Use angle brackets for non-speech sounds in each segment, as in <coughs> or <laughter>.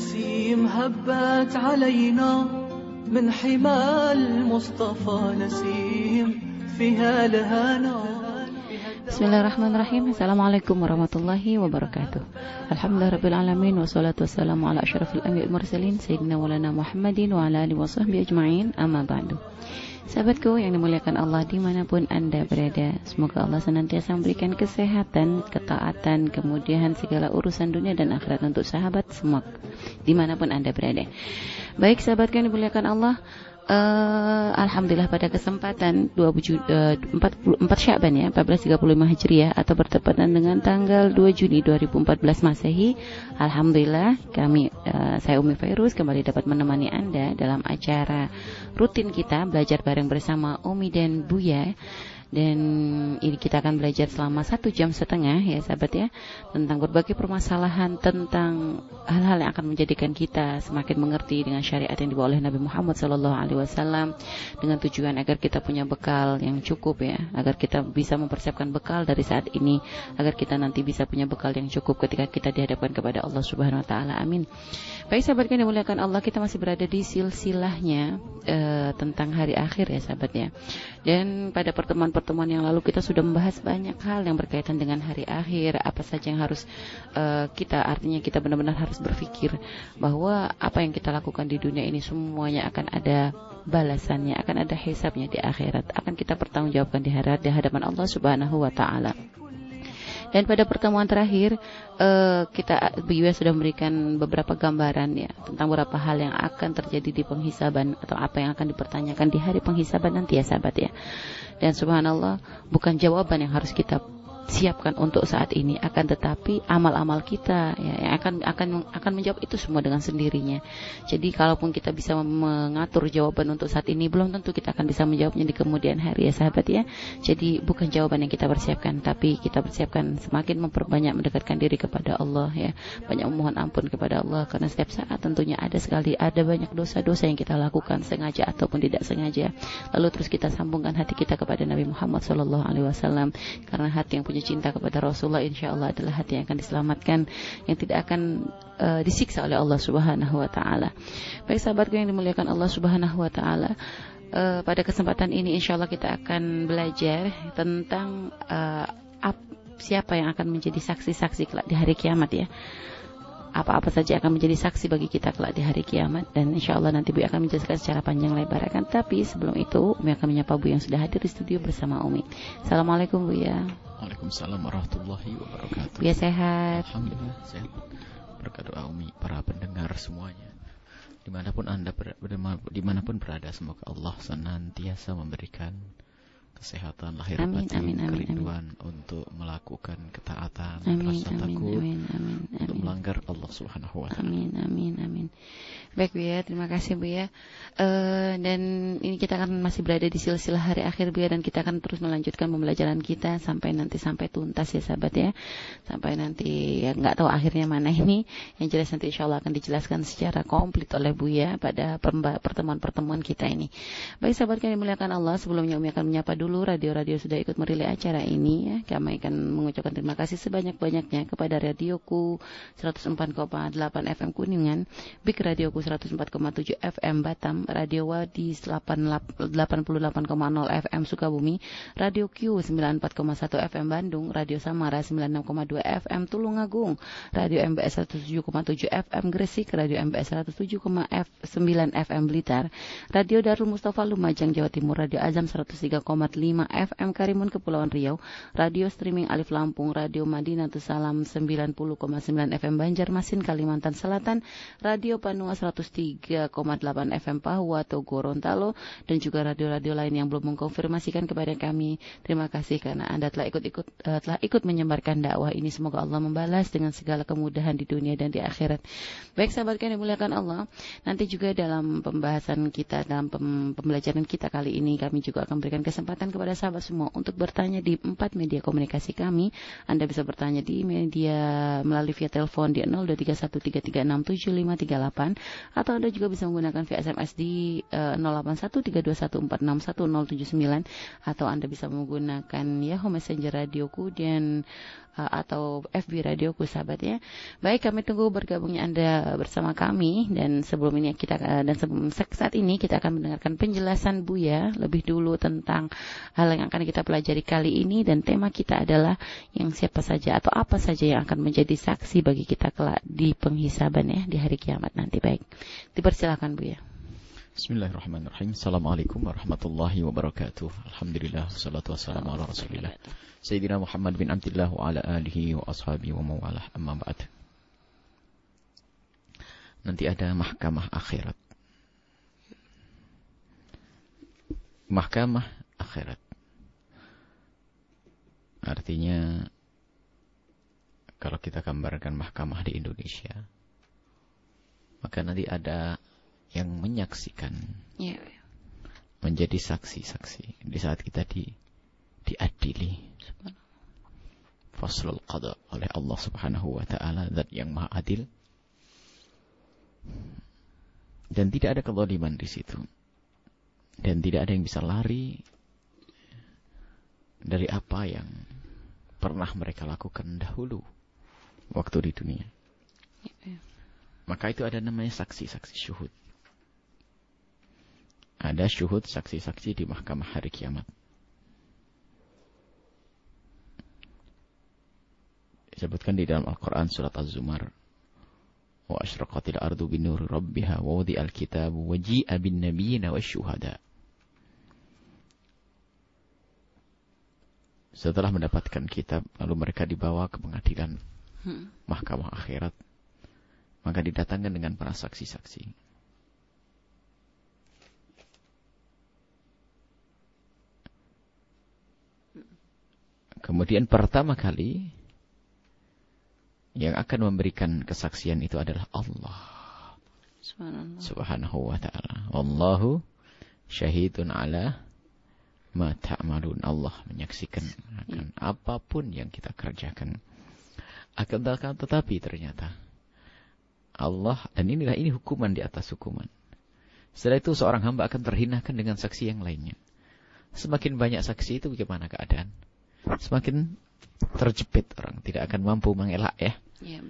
نسيم هبت علينا من حمى المصطفى نسيم فيها الهنا Bismillahirrahmanirrahim. Assalamualaikum warahmatullahi wabarakatuh. Alhamdulillahirrabbilalamin Wassalatu wassalamu ala ashrafil anbiya mursalin Sayyidina walana Muhammadin wa ala alihi wa sahbihi ajma'in. Amma ba'du. Sahabatku yang dimuliakan Allah di mana pun Anda berada Semoga Allah senantiasa memberikan kesehatan, ketaatan, kemudian segala urusan dunia dan akhirat untuk sahabat semua Di mana pun Anda berada. Baik sahabatku yang dimuliakan Allah Uh, Alhamdulillah pada kesempatan 20, uh, 44 Syaban ya 1435 Hijriah atau bertepatan dengan tanggal 2 Juni 2014 Masehi Alhamdulillah kami uh, saya Umi Fairuz kembali dapat menemani Anda dalam acara rutin kita belajar bareng bersama Umi dan Buya dan ini kita akan belajar selama satu jam setengah ya sahabat ya tentang berbagai permasalahan tentang hal-hal yang akan menjadikan kita semakin mengerti dengan syariat yang dibawa oleh Nabi Muhammad SAW dengan tujuan agar kita punya bekal yang cukup ya agar kita bisa mempersiapkan bekal dari saat ini agar kita nanti bisa punya bekal yang cukup ketika kita dihadapkan kepada Allah Subhanahu Wa Taala. Amin. Baik sahabat yang dimuliakan Allah kita masih berada di silsilahnya uh, tentang hari akhir ya sahabat ya. Dan pada pertemuan pertemuan yang lalu kita sudah membahas banyak hal yang berkaitan dengan hari akhir, apa saja yang harus uh, kita artinya kita benar-benar harus berpikir bahwa apa yang kita lakukan di dunia ini semuanya akan ada balasannya, akan ada hisabnya di akhirat, akan kita pertanggungjawabkan di hadapan di hadapan Allah Subhanahu wa taala. Dan pada pertemuan terakhir uh, kita BUA sudah memberikan beberapa gambaran ya tentang beberapa hal yang akan terjadi di penghisaban atau apa yang akan dipertanyakan di hari penghisaban nanti ya sahabat ya. Dan subhanallah bukan jawaban yang harus kita siapkan untuk saat ini akan tetapi amal-amal kita ya yang akan akan akan menjawab itu semua dengan sendirinya. Jadi kalaupun kita bisa mengatur jawaban untuk saat ini belum tentu kita akan bisa menjawabnya di kemudian hari ya sahabat ya. Jadi bukan jawaban yang kita persiapkan tapi kita persiapkan semakin memperbanyak mendekatkan diri kepada Allah ya. Banyak memohon ampun kepada Allah karena setiap saat tentunya ada sekali ada banyak dosa-dosa yang kita lakukan sengaja ataupun tidak sengaja. Lalu terus kita sambungkan hati kita kepada Nabi Muhammad SAW karena hati yang punya cinta kepada Rasulullah insya Allah adalah hati yang akan diselamatkan yang tidak akan uh, disiksa oleh Allah Subhanahu wa taala. Baik sahabatku yang dimuliakan Allah Subhanahu wa taala, uh, pada kesempatan ini insya Allah kita akan belajar tentang uh, ap, siapa yang akan menjadi saksi-saksi kelak di hari kiamat ya apa-apa saja akan menjadi saksi bagi kita kelak di hari kiamat. Dan insya Allah nanti Bu akan menjelaskan secara panjang lebar akan. Tapi sebelum itu Umi akan menyapa Bu yang sudah hadir di studio bersama Umi. Assalamualaikum Bu ya. Waalaikumsalam warahmatullahi wabarakatuh. Bu ya sehat. Alhamdulillah sehat. Berkat doa Umi para pendengar semuanya. Di mana pun anda ber, di mana pun berada semoga Allah senantiasa memberikan kesehatan lahir amin, batin, amin, amin, kerinduan amin. untuk melakukan ketaatan, amin, rasa amin, takut amin, amin, untuk amin. melanggar Allah Subhanahu wa taala. Amin, amin, amin. Baik Bu ya, terima kasih Bu ya. Uh, dan ini kita akan masih berada di silsilah hari akhir Bu ya dan kita akan terus melanjutkan pembelajaran kita sampai nanti sampai tuntas ya sahabat ya. Sampai nanti ya nggak tahu akhirnya mana ini. Yang jelas nanti insya Allah akan dijelaskan secara komplit oleh Bu ya pada pertemuan-pertemuan kita ini. Baik sahabat yang dimuliakan Allah, sebelumnya Umi akan menyapa dulu dulu radio-radio sudah ikut merilai acara ini ya. Kami akan mengucapkan terima kasih sebanyak-banyaknya kepada radioku 104,8 FM Kuningan, Big Radioku 104,7 FM Batam, Radio Wadi 88,0 FM Sukabumi, Radio Q 94,1 FM Bandung, Radio Samara 96,2 FM Tulungagung, Radio MBS 107,7 FM Gresik, Radio MBS 107,9 FM Blitar, Radio Darul Mustafa Lumajang Jawa Timur, Radio Azam 103,5 FM Karimun Kepulauan Riau, Radio Streaming Alif Lampung, Radio Madinatus Salam 90,9 FM Banjarmasin Kalimantan Selatan, Radio Panua 103,8 FM Pahua Gorontalo, dan juga radio-radio lain yang belum mengkonfirmasikan kepada kami. Terima kasih karena Anda telah ikut-ikut uh, telah ikut menyebarkan dakwah ini. Semoga Allah membalas dengan segala kemudahan di dunia dan di akhirat. Baik sahabat yang dimuliakan Allah, nanti juga dalam pembahasan kita dalam pembelajaran kita kali ini kami juga akan berikan kesempatan kepada sahabat semua untuk bertanya di empat media komunikasi kami. Anda bisa bertanya di media melalui via telepon di atau Anda juga bisa menggunakan via SMS di uh, 081321461079 atau Anda bisa menggunakan Yahoo Messenger radioku dan uh, atau FB radioku sahabat ya. Baik, kami tunggu bergabungnya Anda bersama kami dan sebelum ini kita uh, dan sebelum saat ini kita akan mendengarkan penjelasan Buya lebih dulu tentang hal yang akan kita pelajari kali ini dan tema kita adalah yang siapa saja atau apa saja yang akan menjadi saksi bagi kita kelak di penghisaban ya di hari kiamat nanti. Baik. Dipersilakan Buya. Bismillahirrahmanirrahim. Assalamualaikum warahmatullahi wabarakatuh. Alhamdulillah wassalatu wassalamu ala Rasulillah. Sayyidina Muhammad bin Abdullah wa ala alihi wa ashabihi wa mawalah. Amma ba'd. Nanti ada mahkamah akhirat. Mahkamah akhirat. Artinya kalau kita gambarkan mahkamah di Indonesia, maka nanti ada yang menyaksikan, Ya. menjadi saksi-saksi di saat kita di diadili. Faslul qada oleh Allah Subhanahu wa taala zat yang maha adil. Dan tidak ada kezaliman di situ. Dan tidak ada yang bisa lari dari apa yang pernah mereka lakukan dahulu waktu di dunia. Ya. Maka itu ada namanya saksi-saksi syuhud. Ada syuhud saksi-saksi di mahkamah hari kiamat. Disebutkan di dalam Al-Quran surat Az-Zumar. Wa asyraqatil ardu bin nuri rabbiha wa wudi al-kitabu wa ji'a bin nabiyina wa syuhada. Setelah mendapatkan kitab, lalu mereka dibawa ke pengadilan Hmm. mahkamah akhirat. Maka didatangkan dengan para saksi-saksi. Kemudian pertama kali yang akan memberikan kesaksian itu adalah Allah Subhanallah. Subhanahu wa taala. Wallahu syahidun ala ma ta'malun. Allah menyaksikan akan apa pun yang kita kerjakan. Akan tetapi ternyata Allah dan inilah ini hukuman di atas hukuman. Setelah itu seorang hamba akan terhinakan dengan saksi yang lainnya. Semakin banyak saksi itu bagaimana keadaan? Semakin terjepit orang, tidak akan mampu mengelak ya. Ya.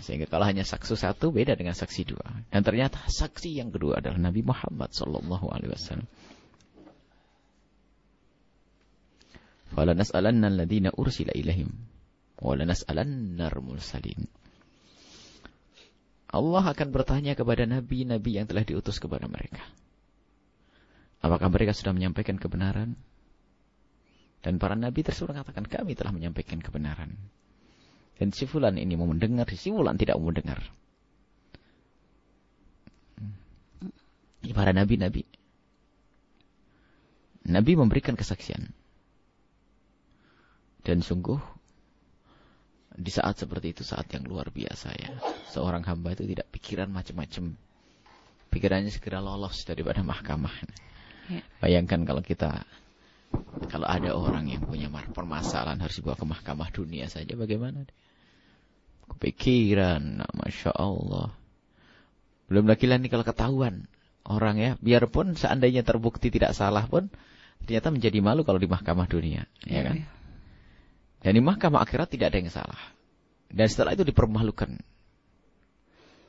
Sehingga kalau hanya saksi satu beda dengan saksi dua. Dan ternyata saksi yang kedua adalah Nabi Muhammad sallallahu alaihi wasallam. Fala nas'alanna alladziina ursila ilaihim wa la nas'alanna. Allah akan bertanya kepada nabi-nabi yang telah diutus kepada mereka. Apakah mereka sudah menyampaikan kebenaran? Dan para nabi tersebut mengatakan kami telah menyampaikan kebenaran. Dan si fulan ini mau mendengar, si fulan tidak mau mendengar. Para nabi-nabi. Nabi memberikan kesaksian. Dan sungguh, di saat seperti itu saat yang luar biasa ya. Seorang hamba itu tidak pikiran macam-macam. Pikirannya segera lolos daripada mahkamah. Ya. Bayangkan kalau kita kalau ada orang yang punya permasalahan harus dibawa ke mahkamah dunia saja bagaimana? Kepikiran, nah, masya Allah. Belum lagi lah nih kalau ketahuan orang ya, biarpun seandainya terbukti tidak salah pun, ternyata menjadi malu kalau di mahkamah dunia, ya kan? Dan di mahkamah akhirat tidak ada yang salah. Dan setelah itu dipermalukan.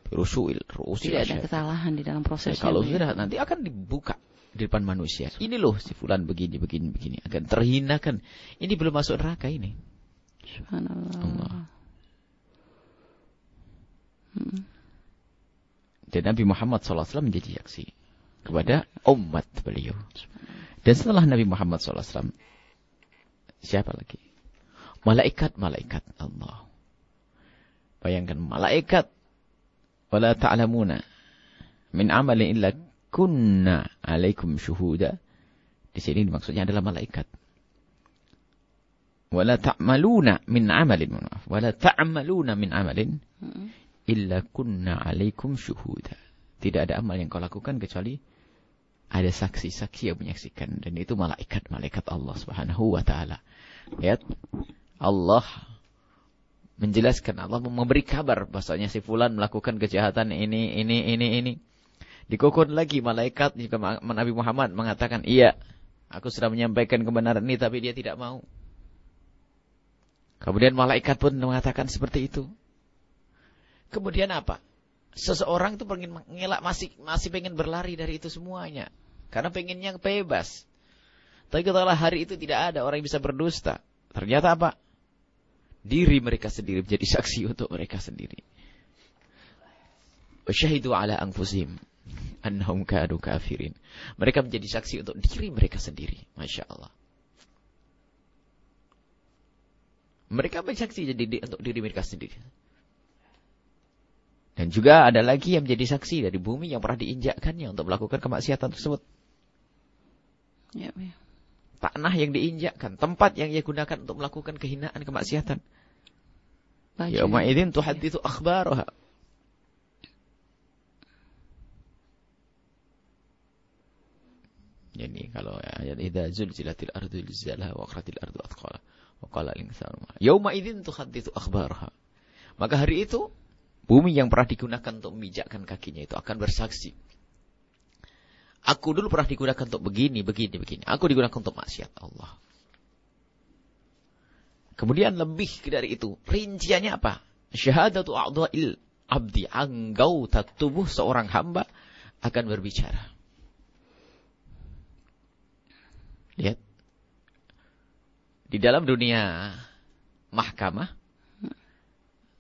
Rusuil, rusuil. Tidak ada kesalahan di dalam proses. Ya, kalau sudah nanti akan dibuka di depan manusia. Ini loh si fulan begini, begini, begini. Akan terhinakan. Ini belum masuk neraka ini. Subhanallah. Allah. Hmm. Dan Nabi Muhammad SAW menjadi saksi kepada umat beliau. Dan setelah Nabi Muhammad SAW, siapa lagi? Malaikat-malaikat Allah. Bayangkan malaikat. Wala ta'lamuna min amalin illa kunna alaikum syuhuda. Di sini maksudnya adalah malaikat. Wala ta'maluna min amalin. Maaf. Wala ta'maluna min amalin Hmm. illa kunna alaikum syuhuda. Tidak ada amal yang kau lakukan kecuali ada saksi-saksi yang menyaksikan dan itu malaikat malaikat Allah Subhanahu wa taala. Lihat Allah menjelaskan Allah memberi kabar bahasanya si fulan melakukan kejahatan ini ini ini ini. Dikokon lagi malaikat juga Nabi Muhammad mengatakan iya aku sudah menyampaikan kebenaran ini tapi dia tidak mau. Kemudian malaikat pun mengatakan seperti itu. Kemudian apa? Seseorang itu pengen mengelak masih masih pengen berlari dari itu semuanya. Karena pengennya bebas. Tapi katakanlah hari itu tidak ada orang yang bisa berdusta ternyata apa diri mereka sendiri menjadi saksi untuk mereka sendiri. Wasyahidu ala anfusihim annahum kadu kafirin. Mereka menjadi saksi untuk diri mereka sendiri. Masya Allah. Mereka bersaksi jadi untuk diri mereka sendiri. Dan juga ada lagi yang menjadi saksi dari bumi yang pernah diinjakkannya untuk melakukan kemaksiatan tersebut. Ya, ya tanah yang diinjakkan, tempat yang ia gunakan untuk melakukan kehinaan, kemaksiatan. Yauma idzin tuhadditsu akhbaraha. Jadi kalau ayat idza zulzilatil ardu zilzalaha wa akhratil ardu athqala wa qala al-insanu yauma idzin tuhadditsu akhbaraha. Maka hari itu bumi yang pernah digunakan untuk memijakkan kakinya itu akan bersaksi Aku dulu pernah digunakan untuk begini, begini, begini. Aku digunakan untuk maksiat Allah. Kemudian lebih dari itu. Rinciannya apa? Syahadatu a'dha'il abdi. Anggauta tubuh seorang hamba akan berbicara. Lihat. Di dalam dunia mahkamah,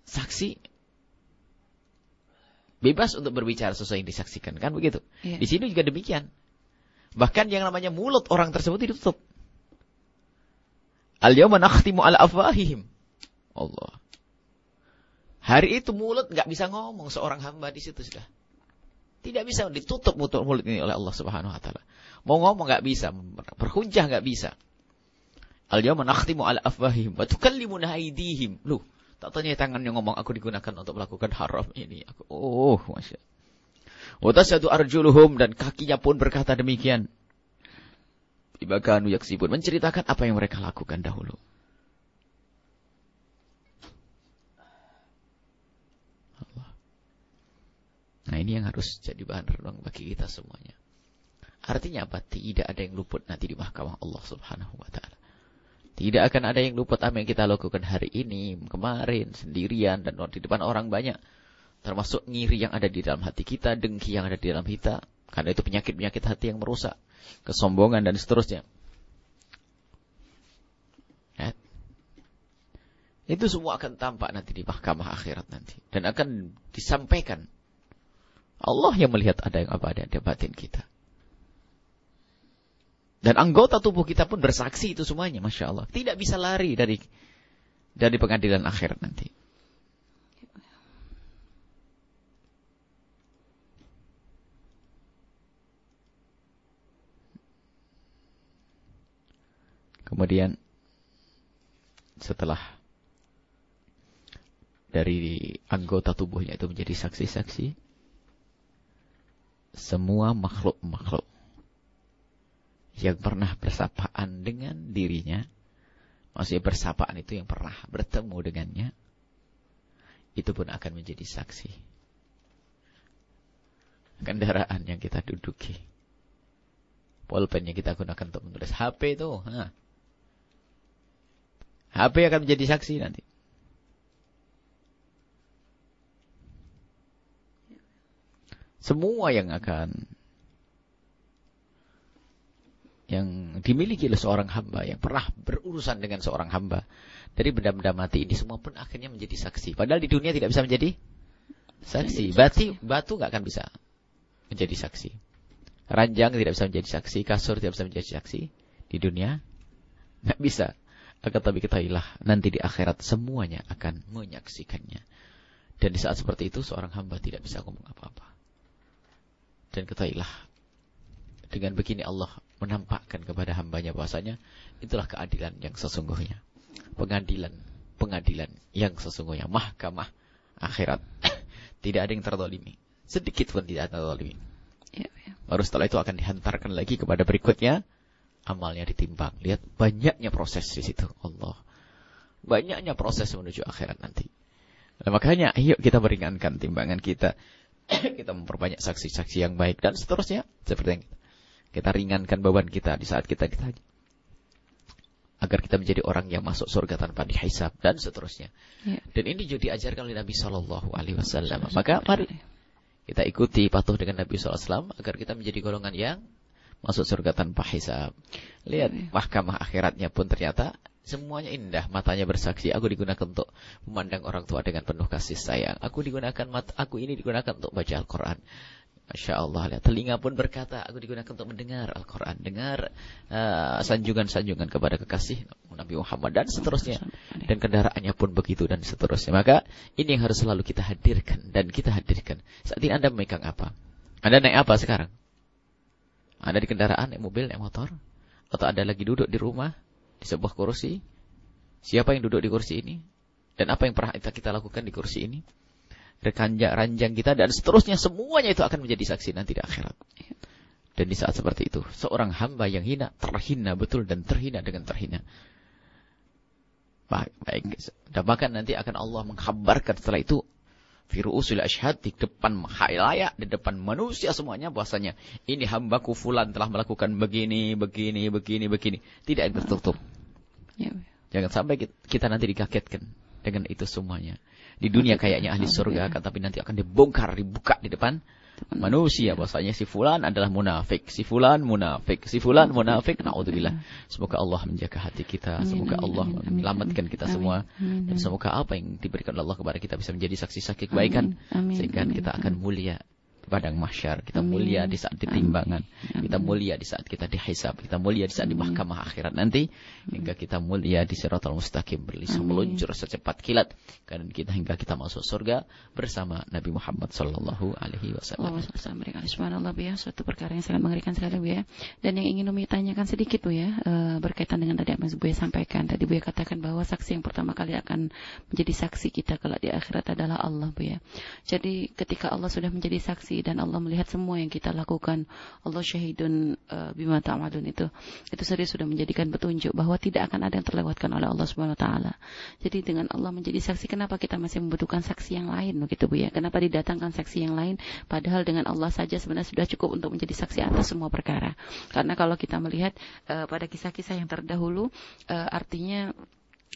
saksi Bebas untuk berbicara sesuai yang disaksikan. Kan begitu? Ya. Di sini juga demikian. Bahkan yang namanya mulut orang tersebut ditutup. Al-yawma nakhtimu ala afwahihim. Allah. Hari itu mulut nggak bisa ngomong seorang hamba di situ sudah. Tidak bisa ditutup mulut mulut ini oleh Allah Subhanahu wa taala. Mau ngomong nggak bisa, berhujjah nggak bisa. Al-yawma nakhtimu ala afwahihim wa tukallimuna aydihim. Loh, Tak tanya tangan yang ngomong aku digunakan untuk melakukan haram ini. Aku, oh, masya. satu arjuluhum dan kakinya pun berkata demikian. Ibakanu yaksibun menceritakan apa yang mereka lakukan dahulu. Allah. Nah ini yang harus jadi bahan renung bagi kita semuanya. Artinya apa? Tidak ada yang luput nanti di mahkamah Allah subhanahu wa ta'ala. Tidak akan ada yang luput apa yang kita lakukan hari ini, kemarin, sendirian, dan di depan orang banyak. Termasuk ngiri yang ada di dalam hati kita, dengki yang ada di dalam kita. Karena itu penyakit-penyakit hati yang merusak. Kesombongan dan seterusnya. Ya. Itu semua akan tampak nanti di mahkamah akhirat nanti. Dan akan disampaikan. Allah yang melihat ada yang apa ada di batin kita. Dan anggota tubuh kita pun bersaksi itu semuanya, Masya Allah. Tidak bisa lari dari dari pengadilan akhirat nanti. Kemudian setelah dari anggota tubuhnya itu menjadi saksi-saksi, semua makhluk-makhluk yang pernah bersapaan dengan dirinya, maksudnya bersapaan itu yang pernah bertemu dengannya, itu pun akan menjadi saksi. Kendaraan yang kita duduki. Pulpen yang kita gunakan untuk menulis HP itu. Ha. HP akan menjadi saksi nanti. Semua yang akan yang dimiliki oleh seorang hamba yang pernah berurusan dengan seorang hamba dari benda-benda mati ini semua pun akhirnya menjadi saksi. Padahal di dunia tidak bisa menjadi saksi. Batu batu nggak akan bisa menjadi saksi. Ranjang tidak bisa menjadi saksi, kasur tidak bisa menjadi saksi di dunia nggak bisa. Akan tapi ketahuilah nanti di akhirat semuanya akan menyaksikannya. Dan di saat seperti itu seorang hamba tidak bisa ngomong apa-apa. Dan ketahuilah dengan begini Allah menampakkan kepada hambanya bahasanya itulah keadilan yang sesungguhnya. Pengadilan, pengadilan yang sesungguhnya. Mahkamah akhirat. <coughs> tidak ada yang terdolimi. Sedikit pun tidak terdolimi. Ya, ya. Baru setelah itu akan dihantarkan lagi kepada berikutnya. Amalnya ditimbang. Lihat banyaknya proses di situ. Allah. banyaknya proses menuju akhirat nanti. Nah, makanya ayo kita meringankan timbangan kita. <coughs> kita memperbanyak saksi-saksi yang baik dan seterusnya seperti yang kita, ringankan beban kita di saat kita kita agar kita menjadi orang yang masuk surga tanpa dihisab dan seterusnya. Ya. Dan ini juga diajarkan oleh Nabi Shallallahu Alaihi Wasallam. Maka mari kita ikuti patuh dengan Nabi SAW agar kita menjadi golongan yang masuk surga tanpa hisab. Lihat ya. mahkamah akhiratnya pun ternyata Semuanya indah, matanya bersaksi. Aku digunakan untuk memandang orang tua dengan penuh kasih sayang. Aku digunakan mat, aku ini digunakan untuk baca Al-Quran. Masya Allah, lihat telinga pun berkata, aku digunakan untuk mendengar Al-Quran, dengar uh, sanjungan-sanjungan uh, kepada kekasih Nabi Muhammad dan seterusnya. Dan kendaraannya pun begitu dan seterusnya. Maka ini yang harus selalu kita hadirkan dan kita hadirkan. Saat ini Anda memegang apa? Anda naik apa sekarang? Anda di kendaraan, naik mobil, naik motor? Atau Anda lagi duduk di rumah, di sebuah kursi. Siapa yang duduk di kursi ini? Dan apa yang pernah kita lakukan di kursi ini? Rekanjang, ranjang kita dan seterusnya semuanya itu akan menjadi saksi nanti di akhirat. Dan di saat seperti itu, seorang hamba yang hina, terhina betul dan terhina dengan terhina. Baik, baik. Dan bahkan nanti akan Allah menghabarkan setelah itu Firu'usul ashad di depan layak, di depan manusia semuanya bahwasanya ini hambaku fulan telah melakukan begini, begini, begini, begini. Tidak tertutup. Ya. Jangan sampai kita nanti dikagetkan dengan itu semuanya. Di dunia kayaknya ahli surga, kan, tapi nanti akan dibongkar, dibuka di depan manusia. Bahwasanya si fulan adalah munafik, si fulan munafik, si fulan munafik. Nauzubillah. Semoga Allah menjaga hati kita, semoga Allah menyelamatkan kita semua. Dan semoga apa yang diberikan Allah kepada kita bisa menjadi saksi-saksi kebaikan. Sehingga kita akan mulia padang mahsyar, kita Amin. mulia di saat ditimbangan, Amin. kita mulia di saat kita dihisab, kita mulia di saat di mahkamah akhirat nanti, hingga kita mulia di siratal mustaqim berlisan meluncur secepat kilat, dan kita hingga kita masuk surga bersama Nabi Muhammad Sallallahu Alaihi Wasallam. Subhanallah ya, suatu perkara yang sangat mengerikan sekali Bu ya. Dan yang ingin Umi tanyakan sedikit Bu ya, uh, berkaitan dengan tadi apa yang Bu ya sampaikan. Tadi Bu ya katakan bahwa saksi yang pertama kali akan menjadi saksi kita kalau di akhirat adalah Allah Bu ya. Jadi ketika Allah sudah menjadi saksi saksi dan Allah melihat semua yang kita lakukan. Allah syahidun uh, bima ta'malun itu. Itu serius sudah menjadikan petunjuk bahwa tidak akan ada yang terlewatkan oleh Allah Subhanahu wa taala. Jadi dengan Allah menjadi saksi kenapa kita masih membutuhkan saksi yang lain begitu Bu ya? Kenapa didatangkan saksi yang lain padahal dengan Allah saja sebenarnya sudah cukup untuk menjadi saksi atas semua perkara. Karena kalau kita melihat uh, pada kisah-kisah yang terdahulu uh, artinya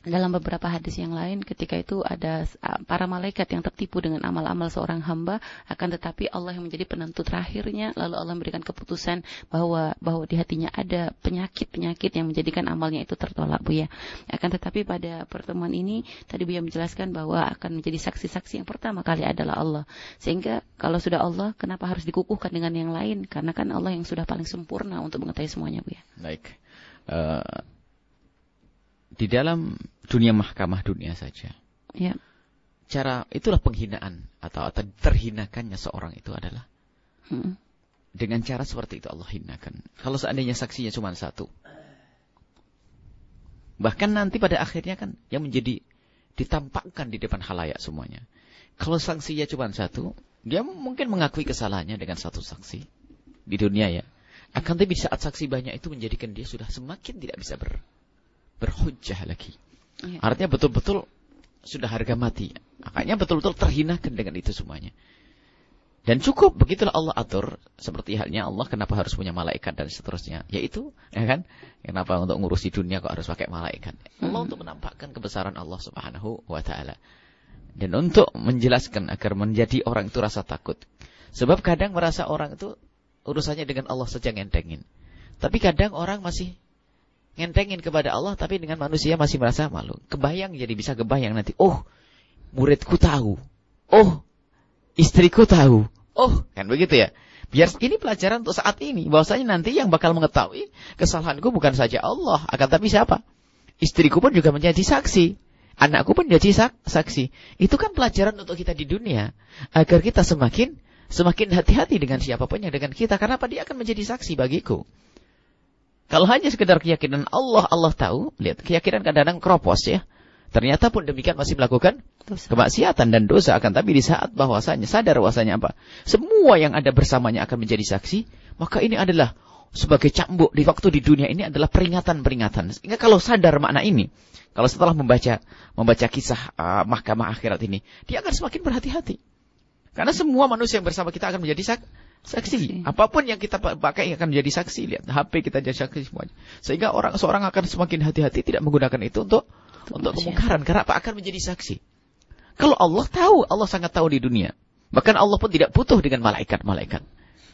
dalam beberapa hadis yang lain ketika itu ada para malaikat yang tertipu dengan amal-amal seorang hamba akan tetapi Allah yang menjadi penentu terakhirnya lalu Allah memberikan keputusan bahwa bahwa di hatinya ada penyakit-penyakit yang menjadikan amalnya itu tertolak Bu ya. Akan tetapi pada pertemuan ini tadi Bu ya menjelaskan bahwa akan menjadi saksi-saksi yang pertama kali adalah Allah. Sehingga kalau sudah Allah kenapa harus dikukuhkan dengan yang lain? Karena kan Allah yang sudah paling sempurna untuk mengetahui semuanya Bu ya. Baik. Uh di dalam dunia mahkamah dunia saja. Ya. Cara itulah penghinaan atau, terhinakannya seorang itu adalah hmm. dengan cara seperti itu Allah hinakan. Kalau seandainya saksinya cuma satu, bahkan nanti pada akhirnya kan yang menjadi ditampakkan di depan halayak semuanya. Kalau saksinya cuma satu, dia mungkin mengakui kesalahannya dengan satu saksi di dunia ya. Akan tapi saat saksi banyak itu menjadikan dia sudah semakin tidak bisa ber, berhujjah lagi. Ya. Artinya betul-betul sudah harga mati. Makanya betul-betul terhinakan dengan itu semuanya. Dan cukup begitulah Allah atur seperti halnya Allah kenapa harus punya malaikat dan seterusnya. Yaitu, ya kan? Kenapa untuk ngurusi dunia kok harus pakai malaikat? Allah hmm. untuk menampakkan kebesaran Allah Subhanahu wa taala. Dan untuk menjelaskan agar menjadi orang itu rasa takut. Sebab kadang merasa orang itu urusannya dengan Allah saja ngentengin. Tapi kadang orang masih ngentengin kepada Allah tapi dengan manusia masih merasa malu. Kebayang jadi bisa kebayang nanti. Oh, muridku tahu. Oh, istriku tahu. Oh, kan begitu ya. Biar ini pelajaran untuk saat ini. Bahwasanya nanti yang bakal mengetahui kesalahanku bukan saja Allah. Akan tapi siapa? Istriku pun juga menjadi saksi. Anakku pun menjadi saksi. Itu kan pelajaran untuk kita di dunia. Agar kita semakin semakin hati-hati dengan siapa pun yang dengan kita. Karena apa? Dia akan menjadi saksi bagiku. Kalau hanya sekedar keyakinan Allah, Allah tahu. Lihat, keyakinan kadang-kadang keropos ya. Ternyata pun demikian masih melakukan dosa. kemaksiatan dan dosa. Akan tapi di saat bahwasanya, sadar bahwasanya apa? Semua yang ada bersamanya akan menjadi saksi. Maka ini adalah sebagai cambuk di waktu di dunia ini adalah peringatan-peringatan. Sehingga kalau sadar makna ini, kalau setelah membaca membaca kisah uh, mahkamah akhirat ini, dia akan semakin berhati-hati. Karena semua manusia yang bersama kita akan menjadi sak saksi. Apa pun yang kita pakai akan menjadi saksi. Lihat, HP kita jadi saksi semuanya. Sehingga orang seorang akan semakin hati-hati tidak menggunakan itu untuk untuk, kemungkaran. Karena apa? Akan menjadi saksi. Kalau Allah tahu, Allah sangat tahu di dunia. Bahkan Allah pun tidak butuh dengan malaikat-malaikat.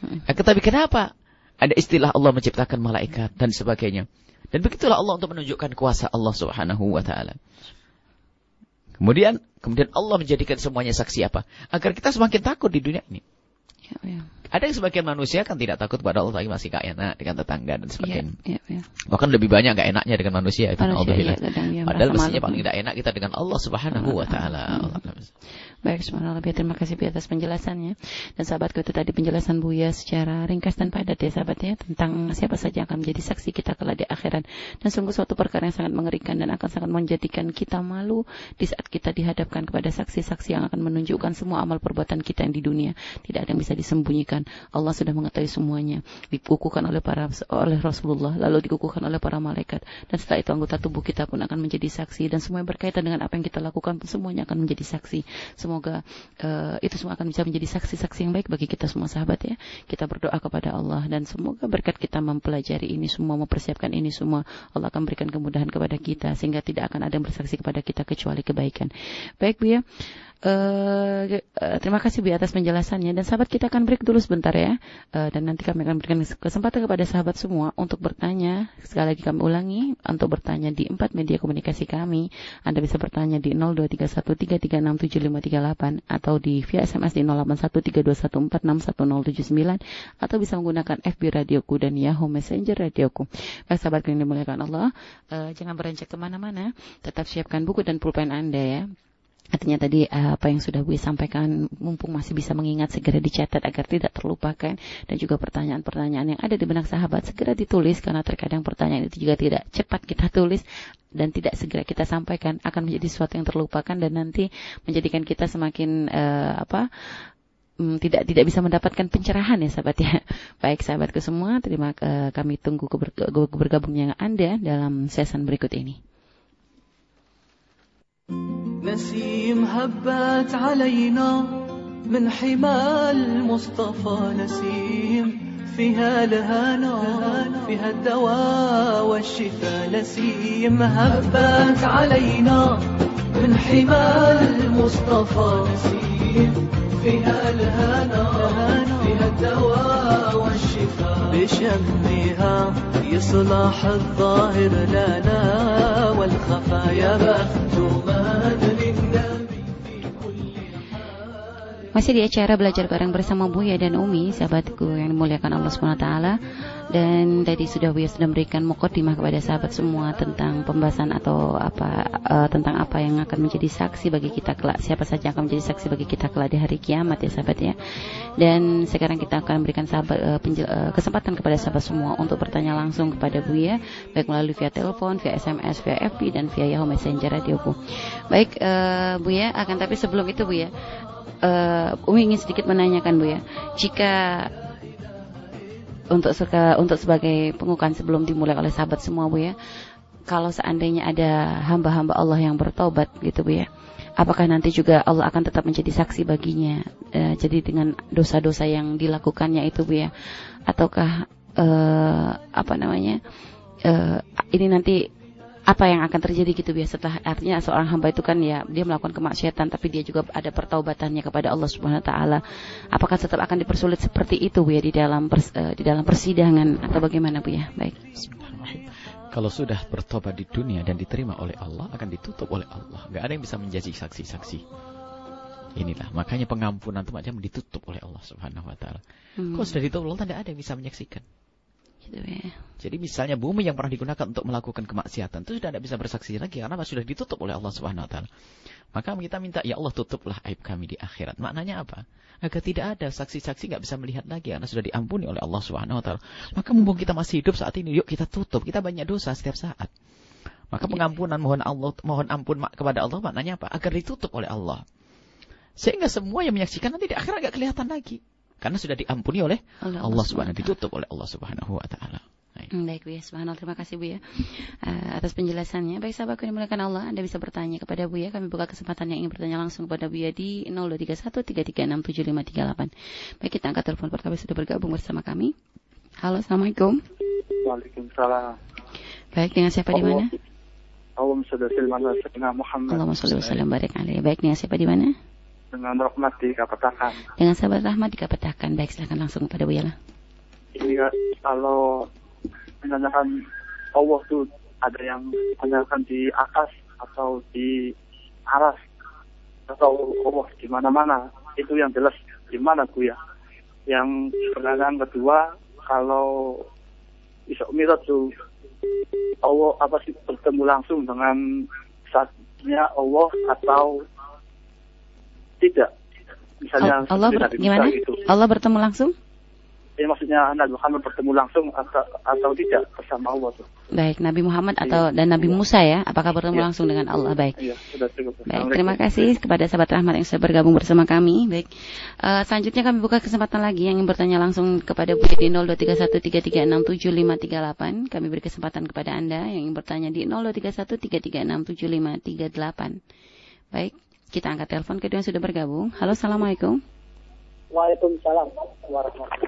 Hmm. Tetapi kenapa? Ada istilah Allah menciptakan malaikat dan sebagainya. Dan begitulah Allah untuk menunjukkan kuasa Allah Subhanahu wa taala. Kemudian kemudian Allah menjadikan semuanya saksi apa? Agar kita semakin takut di dunia ini. Ya, ya. Ada yang sebagian manusia kan tidak takut pada Allah tapi masih gak enak dengan tetangga dan sebagainya. Ya, ya, ya. Bahkan lebih banyak gak enaknya dengan manusia itu. Manusia, ya, ya, Padahal mestinya paling tidak enak kita dengan Allah Subhanahu wa taala. Baik, subhanallah. Terima kasih atas penjelasannya. Dan sahabatku itu tadi penjelasan Buya secara ringkas dan padat ya sahabat ya. Tentang siapa saja yang akan menjadi saksi kita kelak di akhirat. Dan sungguh suatu perkara yang sangat mengerikan dan akan sangat menjadikan kita malu di saat kita dihadapkan kepada saksi-saksi yang akan menunjukkan semua amal perbuatan kita yang di dunia. Tidak ada yang bisa disembunyikan. Allah sudah mengetahui semuanya. Dikukuhkan oleh para oleh Rasulullah, lalu dikukuhkan oleh para malaikat. Dan setelah itu anggota tubuh kita pun akan menjadi saksi dan semua yang berkaitan dengan apa yang kita lakukan semuanya akan menjadi saksi. Semoga uh, itu semua akan bisa menjadi saksi-saksi yang baik bagi kita semua sahabat ya. Kita berdoa kepada Allah dan semoga berkat kita mempelajari ini semua, mempersiapkan ini semua, Allah akan berikan kemudahan kepada kita sehingga tidak akan ada yang bersaksi kepada kita kecuali kebaikan. Baik Bu ya. Uh, uh, terima kasih Bu atas penjelasannya. Dan sahabat kita akan break dulu sebentar ya. Uh, dan nanti kami akan berikan kesempatan kepada sahabat semua untuk bertanya. Sekali lagi kami ulangi untuk bertanya di empat media komunikasi kami. Anda bisa bertanya di 02313367538 atau di via SMS di 081321461079 atau bisa menggunakan FB Radioku dan Yahoo Messenger Radioku. Baik sahabat yang dimuliakan Allah. Uh, jangan beranjak ke mana-mana. Tetap siapkan buku dan pulpen Anda ya Artinya tadi uh, apa yang sudah gue sampaikan mumpung masih bisa mengingat segera dicatat agar tidak terlupakan dan juga pertanyaan-pertanyaan yang ada di benak sahabat segera ditulis karena terkadang pertanyaan itu juga tidak cepat kita tulis dan tidak segera kita sampaikan akan menjadi sesuatu yang terlupakan dan nanti menjadikan kita semakin uh, apa um, tidak tidak bisa mendapatkan pencerahan ya sahabat ya. <laughs> Baik sahabatku semua, terima uh, kami tunggu kebergabungnya Anda dalam season berikut ini. نسيم هبت علينا من حمى المصطفى نسيم. فيها الهنا فيها الدواء والشفاء نسيم. هبت علينا من حمى المصطفى نسيم. فيها الهنا فيها الدواء والشفاء بشمها يصلح الظاهر لنا والخفايا مختومان للنبي Masih di acara belajar bareng bersama Buya dan Umi, sahabatku yang dimuliakan Allah SWT. Dan tadi sudah Buya sudah memberikan mukotimah kepada sahabat semua tentang pembahasan atau apa uh, tentang apa yang akan menjadi saksi bagi kita kelak. Siapa saja akan menjadi saksi bagi kita kelak di hari kiamat ya sahabat ya. Dan sekarang kita akan memberikan sahabat uh, uh, kesempatan kepada sahabat semua untuk bertanya langsung kepada Buya, baik melalui via telepon, via SMS, via FB dan via Yahoo Messenger radioku. Baik uh, Buya, akan tapi sebelum itu Buya uh, Umi ingin sedikit menanyakan Bu ya, jika untuk seka, untuk sebagai pengukuhan sebelum dimulai oleh sahabat semua Bu ya, kalau seandainya ada hamba-hamba Allah yang bertobat gitu Bu ya, apakah nanti juga Allah akan tetap menjadi saksi baginya? Uh, jadi dengan dosa-dosa yang dilakukannya itu Bu ya, ataukah uh, apa namanya? Uh, ini nanti apa yang akan terjadi gitu biasa setelah artinya seorang hamba itu kan ya dia melakukan kemaksiatan tapi dia juga ada pertaubatannya kepada Allah Subhanahu wa taala. Apakah tetap akan dipersulit seperti itu Bu ya di dalam pers, uh, di dalam persidangan atau bagaimana Bu ya? Baik. Kalau sudah bertobat di dunia dan diterima oleh Allah akan ditutup oleh Allah. Gak ada yang bisa menjadi saksi-saksi. Inilah makanya pengampunan itu macam ditutup oleh Allah Subhanahu wa taala. Hmm. Kalau sudah ditutup Allah tidak ada yang bisa menyaksikan. Gitu ya. Jadi misalnya bumi yang pernah digunakan untuk melakukan kemaksiatan itu sudah tidak bisa bersaksi lagi karena sudah ditutup oleh Allah Subhanahu wa taala. Maka kita minta ya Allah tutuplah aib kami di akhirat. Maknanya apa? Agar tidak ada saksi-saksi nggak bisa melihat lagi karena sudah diampuni oleh Allah Subhanahu wa taala. Maka mumpung kita masih hidup saat ini, yuk kita tutup. Kita banyak dosa setiap saat. Maka pengampunan mohon Allah mohon ampun kepada Allah maknanya apa? Agar ditutup oleh Allah. Sehingga semua yang menyaksikan nanti di akhirat nggak kelihatan lagi. Karena sudah diampuni oleh Allah, Allah Subhanahu SWT. ditutup oleh Allah Subhanahu wa taala. Baik. Hmm, Baik Bu ya, subhanallah terima kasih Bu ya eh, atas penjelasannya. Baik sahabatku yang dimuliakan Allah, Anda bisa bertanya kepada Bu ya. Kami buka kesempatan yang ingin bertanya langsung kepada Bu ya di 0231336678. Baik kita angkat telepon pertama sudah bergabung bersama kami. Halo, assalamualaikum. Waalaikumsalam. Baik dengan siapa di mana? Allahumma salli ala sayyidina Muhammad. Allahumma sholli wa sallim barik alaihi. Baik dengan siapa di mana? Dengan rahmat dikatakan. Dengan sahabat Rahmat dikapetakan. Baik silakan langsung kepada Bu ya lah. Jadi kalau menanyakan Allah tuh ada yang menanyakan di atas atau di aras atau Allah di mana-mana itu yang jelas di mana tuh ya. Yang pertanyaan kedua kalau Isra Mi'raj tuh Allah apa sih bertemu langsung dengan saatnya Allah atau tidak? Misalnya Allah ber- Nabi Musa gimana? gitu. Allah bertemu langsung? Ya maksudnya Nabi Muhammad bertemu langsung atau, atau tidak bersama Allah tuh. Baik, Nabi Muhammad atau dan Nabi Musa ya, apakah bertemu Iya. langsung dengan Allah? Baik. Iya, sudah cukup. Baik, terima kasih kepada sahabat Rahmat yang sudah bergabung bersama kami. Baik, Eh, selanjutnya kami buka kesempatan lagi yang ingin bertanya langsung kepada Bu di 0231336758. Kami beri kesempatan kepada Anda yang ingin bertanya di 0231336758. Baik, kita angkat telepon kedua yang sudah bergabung. Halo, Assalamualaikum. Waalaikumsalam warahmatullahi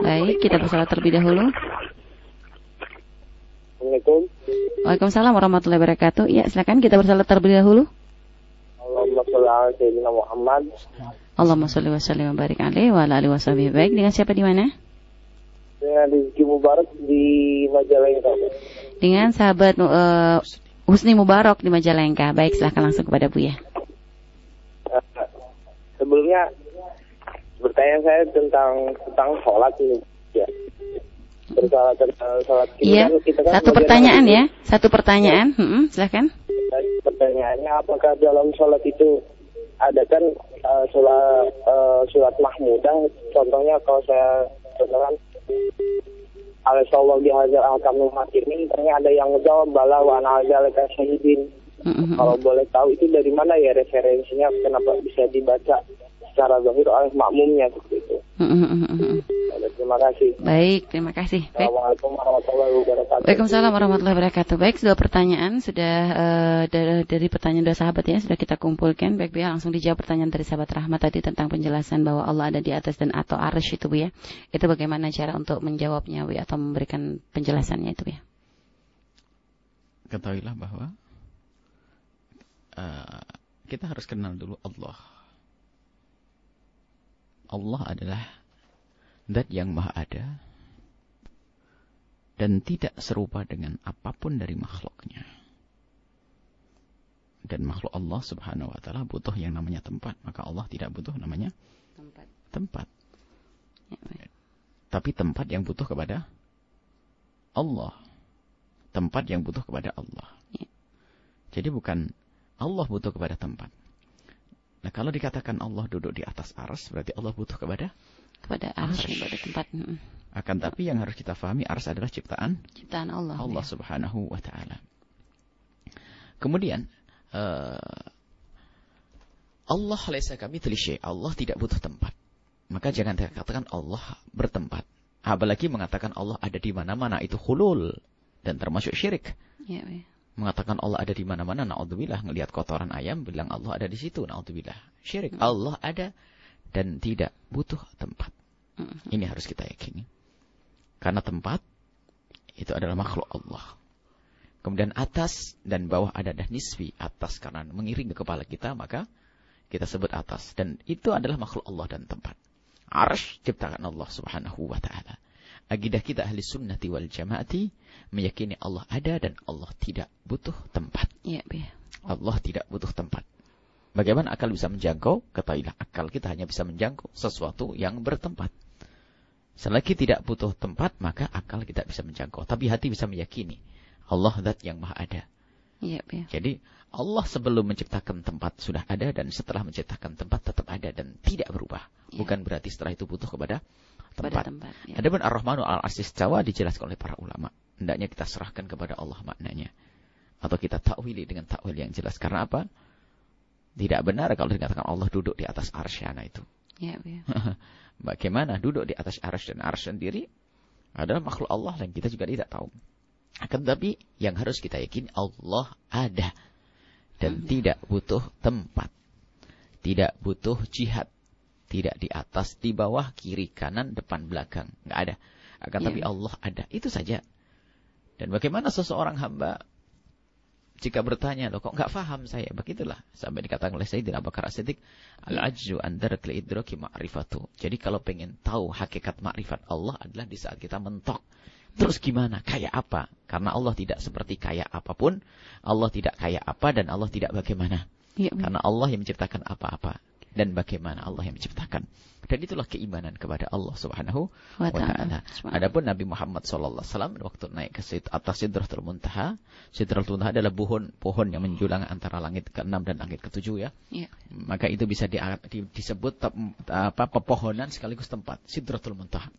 Baik, kita bersalat terlebih dahulu. Assalamualaikum. Waalaikumsalam warahmatullahi wabarakatuh. Ya, silakan kita bersalat terlebih dahulu. Allahumma sholli ala sayyidina Muhammad. Allahumma sholli wa sallim wa barik alaihi wa ala alihi washabihi. Baik, dengan siapa di mana? Dengan Rizki Mubarak di Majalengka. Dengan sahabat eh, Husni Mubarak di Majalengka. Baik, silahkan langsung kepada Bu ya. Eh, sebelumnya pertanyaan saya tentang tentang sholat ini. Ya. Bersalah tentang sholat. Kita Iya, kan- kita kan satu pertanyaan ya, satu pertanyaan. Hmm, silahkan. Pertanyaannya apakah dalam sholat itu ada kan eh, sholat eh, surat mahmudah? Contohnya kalau saya contohkan Alaihissallam di hajar al ini ternyata ada yang ngejawab bala wa dzalika syahidin Hmm, kalau boleh tahu itu dari mana ya referensinya kenapa bisa dibaca secara zahir oleh makmumnya seperti itu Hmm, hmm, hmm, hmm, hmm. terima kasih Baik, terima kasih. Baik. Assalamualaikum warahmatullahi wabarakatuh Waalaikumsalam warahmatullahi wabarakatuh. Baik, dua pertanyaan sudah eh, dari, dari pertanyaan dua sahabat ya sudah kita kumpulkan. Baik, ya, langsung dijawab pertanyaan dari sahabat Rahmat tadi tentang penjelasan bahwa Allah ada di atas dan atau arsh itu Bu ya. Itu bagaimana cara untuk menjawabnya Bu ya, atau memberikan penjelasannya itu Bu ya. Ketahuilah bahwa eh, kita harus kenal dulu Allah. Allah adalah zat yang maha ada dan tidak serupa dengan apa pun dari makhluknya. Dan makhluk Allah subhanahu wa ta'ala butuh yang namanya tempat. Maka Allah tidak butuh namanya Tempat. tempat. Ya, baik. Tapi tempat yang butuh kepada Allah. Tempat yang butuh kepada Allah. Ya. Jadi bukan Allah butuh kepada tempat. Nah kalau dikatakan Allah duduk di atas ars, berarti Allah butuh kepada kepada Arsh. kepada tempat akan tapi yang harus kita pahami ars adalah ciptaan ciptaan Allah. Bu Allah ya. Subhanahu wa taala. Kemudian eh, Allah laisa kami syai. Allah tidak butuh tempat. Maka jangan katakan Allah bertempat. Apalagi mengatakan Allah ada di mana-mana itu hulul dan termasuk syirik. Ya, ya. Mengatakan Allah ada di mana-mana, naudzubillah ngelihat kotoran ayam bilang Allah ada di situ, naudzubillah. Syirik. Allah ada dan tidak butuh tempat. Hmm, Ini harus kita yakini. Karena tempat itu adalah makhluk Allah. Kemudian atas dan bawah ada dah nisbi. Atas karena mengiring ke kepala kita, maka kita sebut atas. Dan itu adalah makhluk Allah dan tempat. Arsh ciptakan Allah subhanahu wa ta'ala. Agidah kita ahli sunnati wal jamaati meyakini Allah ada dan Allah tidak butuh tempat. Ya, ya. Allah tidak butuh tempat. Bagaimana akal bisa menjangkau? Ketahuilah akal kita hanya bisa menjangkau sesuatu yang bertempat. Selagi tidak butuh tempat, maka akal kita bisa menjangkau. Tapi hati bisa meyakini. Allah zat yang maha ada. Ya, ya. Jadi Allah sebelum menciptakan tempat sudah ada dan setelah menciptakan tempat tetap ada dan tidak berubah. Ya. Bukan berarti setelah itu butuh kepada Tempat. tempat. Ya. Adapun Ar-Rahmanu al-Arsis Jawa dijelaskan oleh para ulama. Hendaknya kita serahkan kepada Allah maknanya. Atau kita takwili dengan takwil yang jelas. Karena apa? Tidak benar kalau dikatakan Allah duduk di atas arsyana itu. Ya, ya. <laughs> Bagaimana duduk di atas arsy dan arsy sendiri adalah makhluk Allah yang kita juga tidak tahu. Akan tetapi yang harus kita yakini Allah ada dan tidak butuh tempat. Tidak butuh jihad. Tidak di atas, di bawah, kiri, kanan, depan, belakang. Nggak ada. Akan tapi Allah ada. Itu saja. Dan bagaimana seseorang hamba jika bertanya, loh kok nggak faham saya? Begitulah. Sampai dikatakan oleh Sayyidina Abu Bakar As-Siddiq, Al-ajju andar idraki ma'rifatu. Jadi kalau pengen tahu hakikat makrifat Allah adalah di saat kita mentok. Terus gimana? Kayak apa? Karena Allah tidak seperti kayak apa pun. Allah tidak kayak apa dan Allah tidak bagaimana. Ya. Karena Allah yang menciptakan apa-apa. Dan bagaimana Allah yang menciptakan. Dan itulah keimanan kepada Allah subhanahu Wa ta'ala. Adapun Nabi Muhammad sallallahu alaihi wasallam waktu naik ke sit atas Sidratul Muntaha, Sidratul Muntaha adalah pohon pohon yang menjulang antara langit ke-6 dan langit ke-7 ya. Ya. Maka itu bisa di, di- disebut apa pepohonan sekaligus tempat Sidratul Muntaha.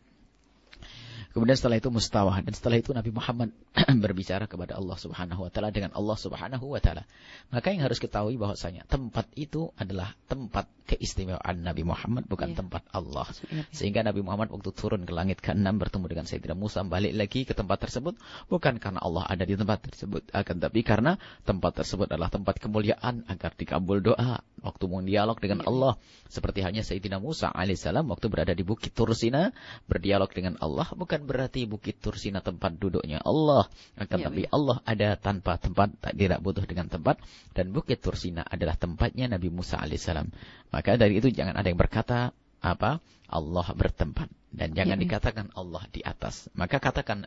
Kemudian setelah itu mustawah dan setelah itu Nabi Muhammad <clears throat> berbicara kepada Allah Subhanahu wa taala dengan Allah Subhanahu wa taala. Maka yang harus ketahui bahwasanya tempat itu adalah tempat keistimewaan Nabi Muhammad bukan Iya. tempat Allah. Ya. Sehingga Nabi Muhammad waktu turun ke langit ke-6 bertemu dengan Sayyidina Musa balik lagi ke tempat tersebut bukan karena Allah ada di tempat tersebut akan tapi karena tempat tersebut adalah tempat kemuliaan agar dikabul doa waktu mendialog dengan Iya. Allah seperti halnya Sayyidina Musa alaihissalam waktu berada di Bukit Tursina berdialog dengan Allah bukan berarti Bukit Tursina tempat duduknya Allah akan Iya, tapi iya. Allah ada tanpa tempat tak tidak butuh dengan tempat dan Bukit Tursina adalah tempatnya Nabi Musa alaihissalam maka dari itu jangan ada yang berkata apa Allah bertempat dan jangan Iya, iya. dikatakan Allah di atas. Maka katakan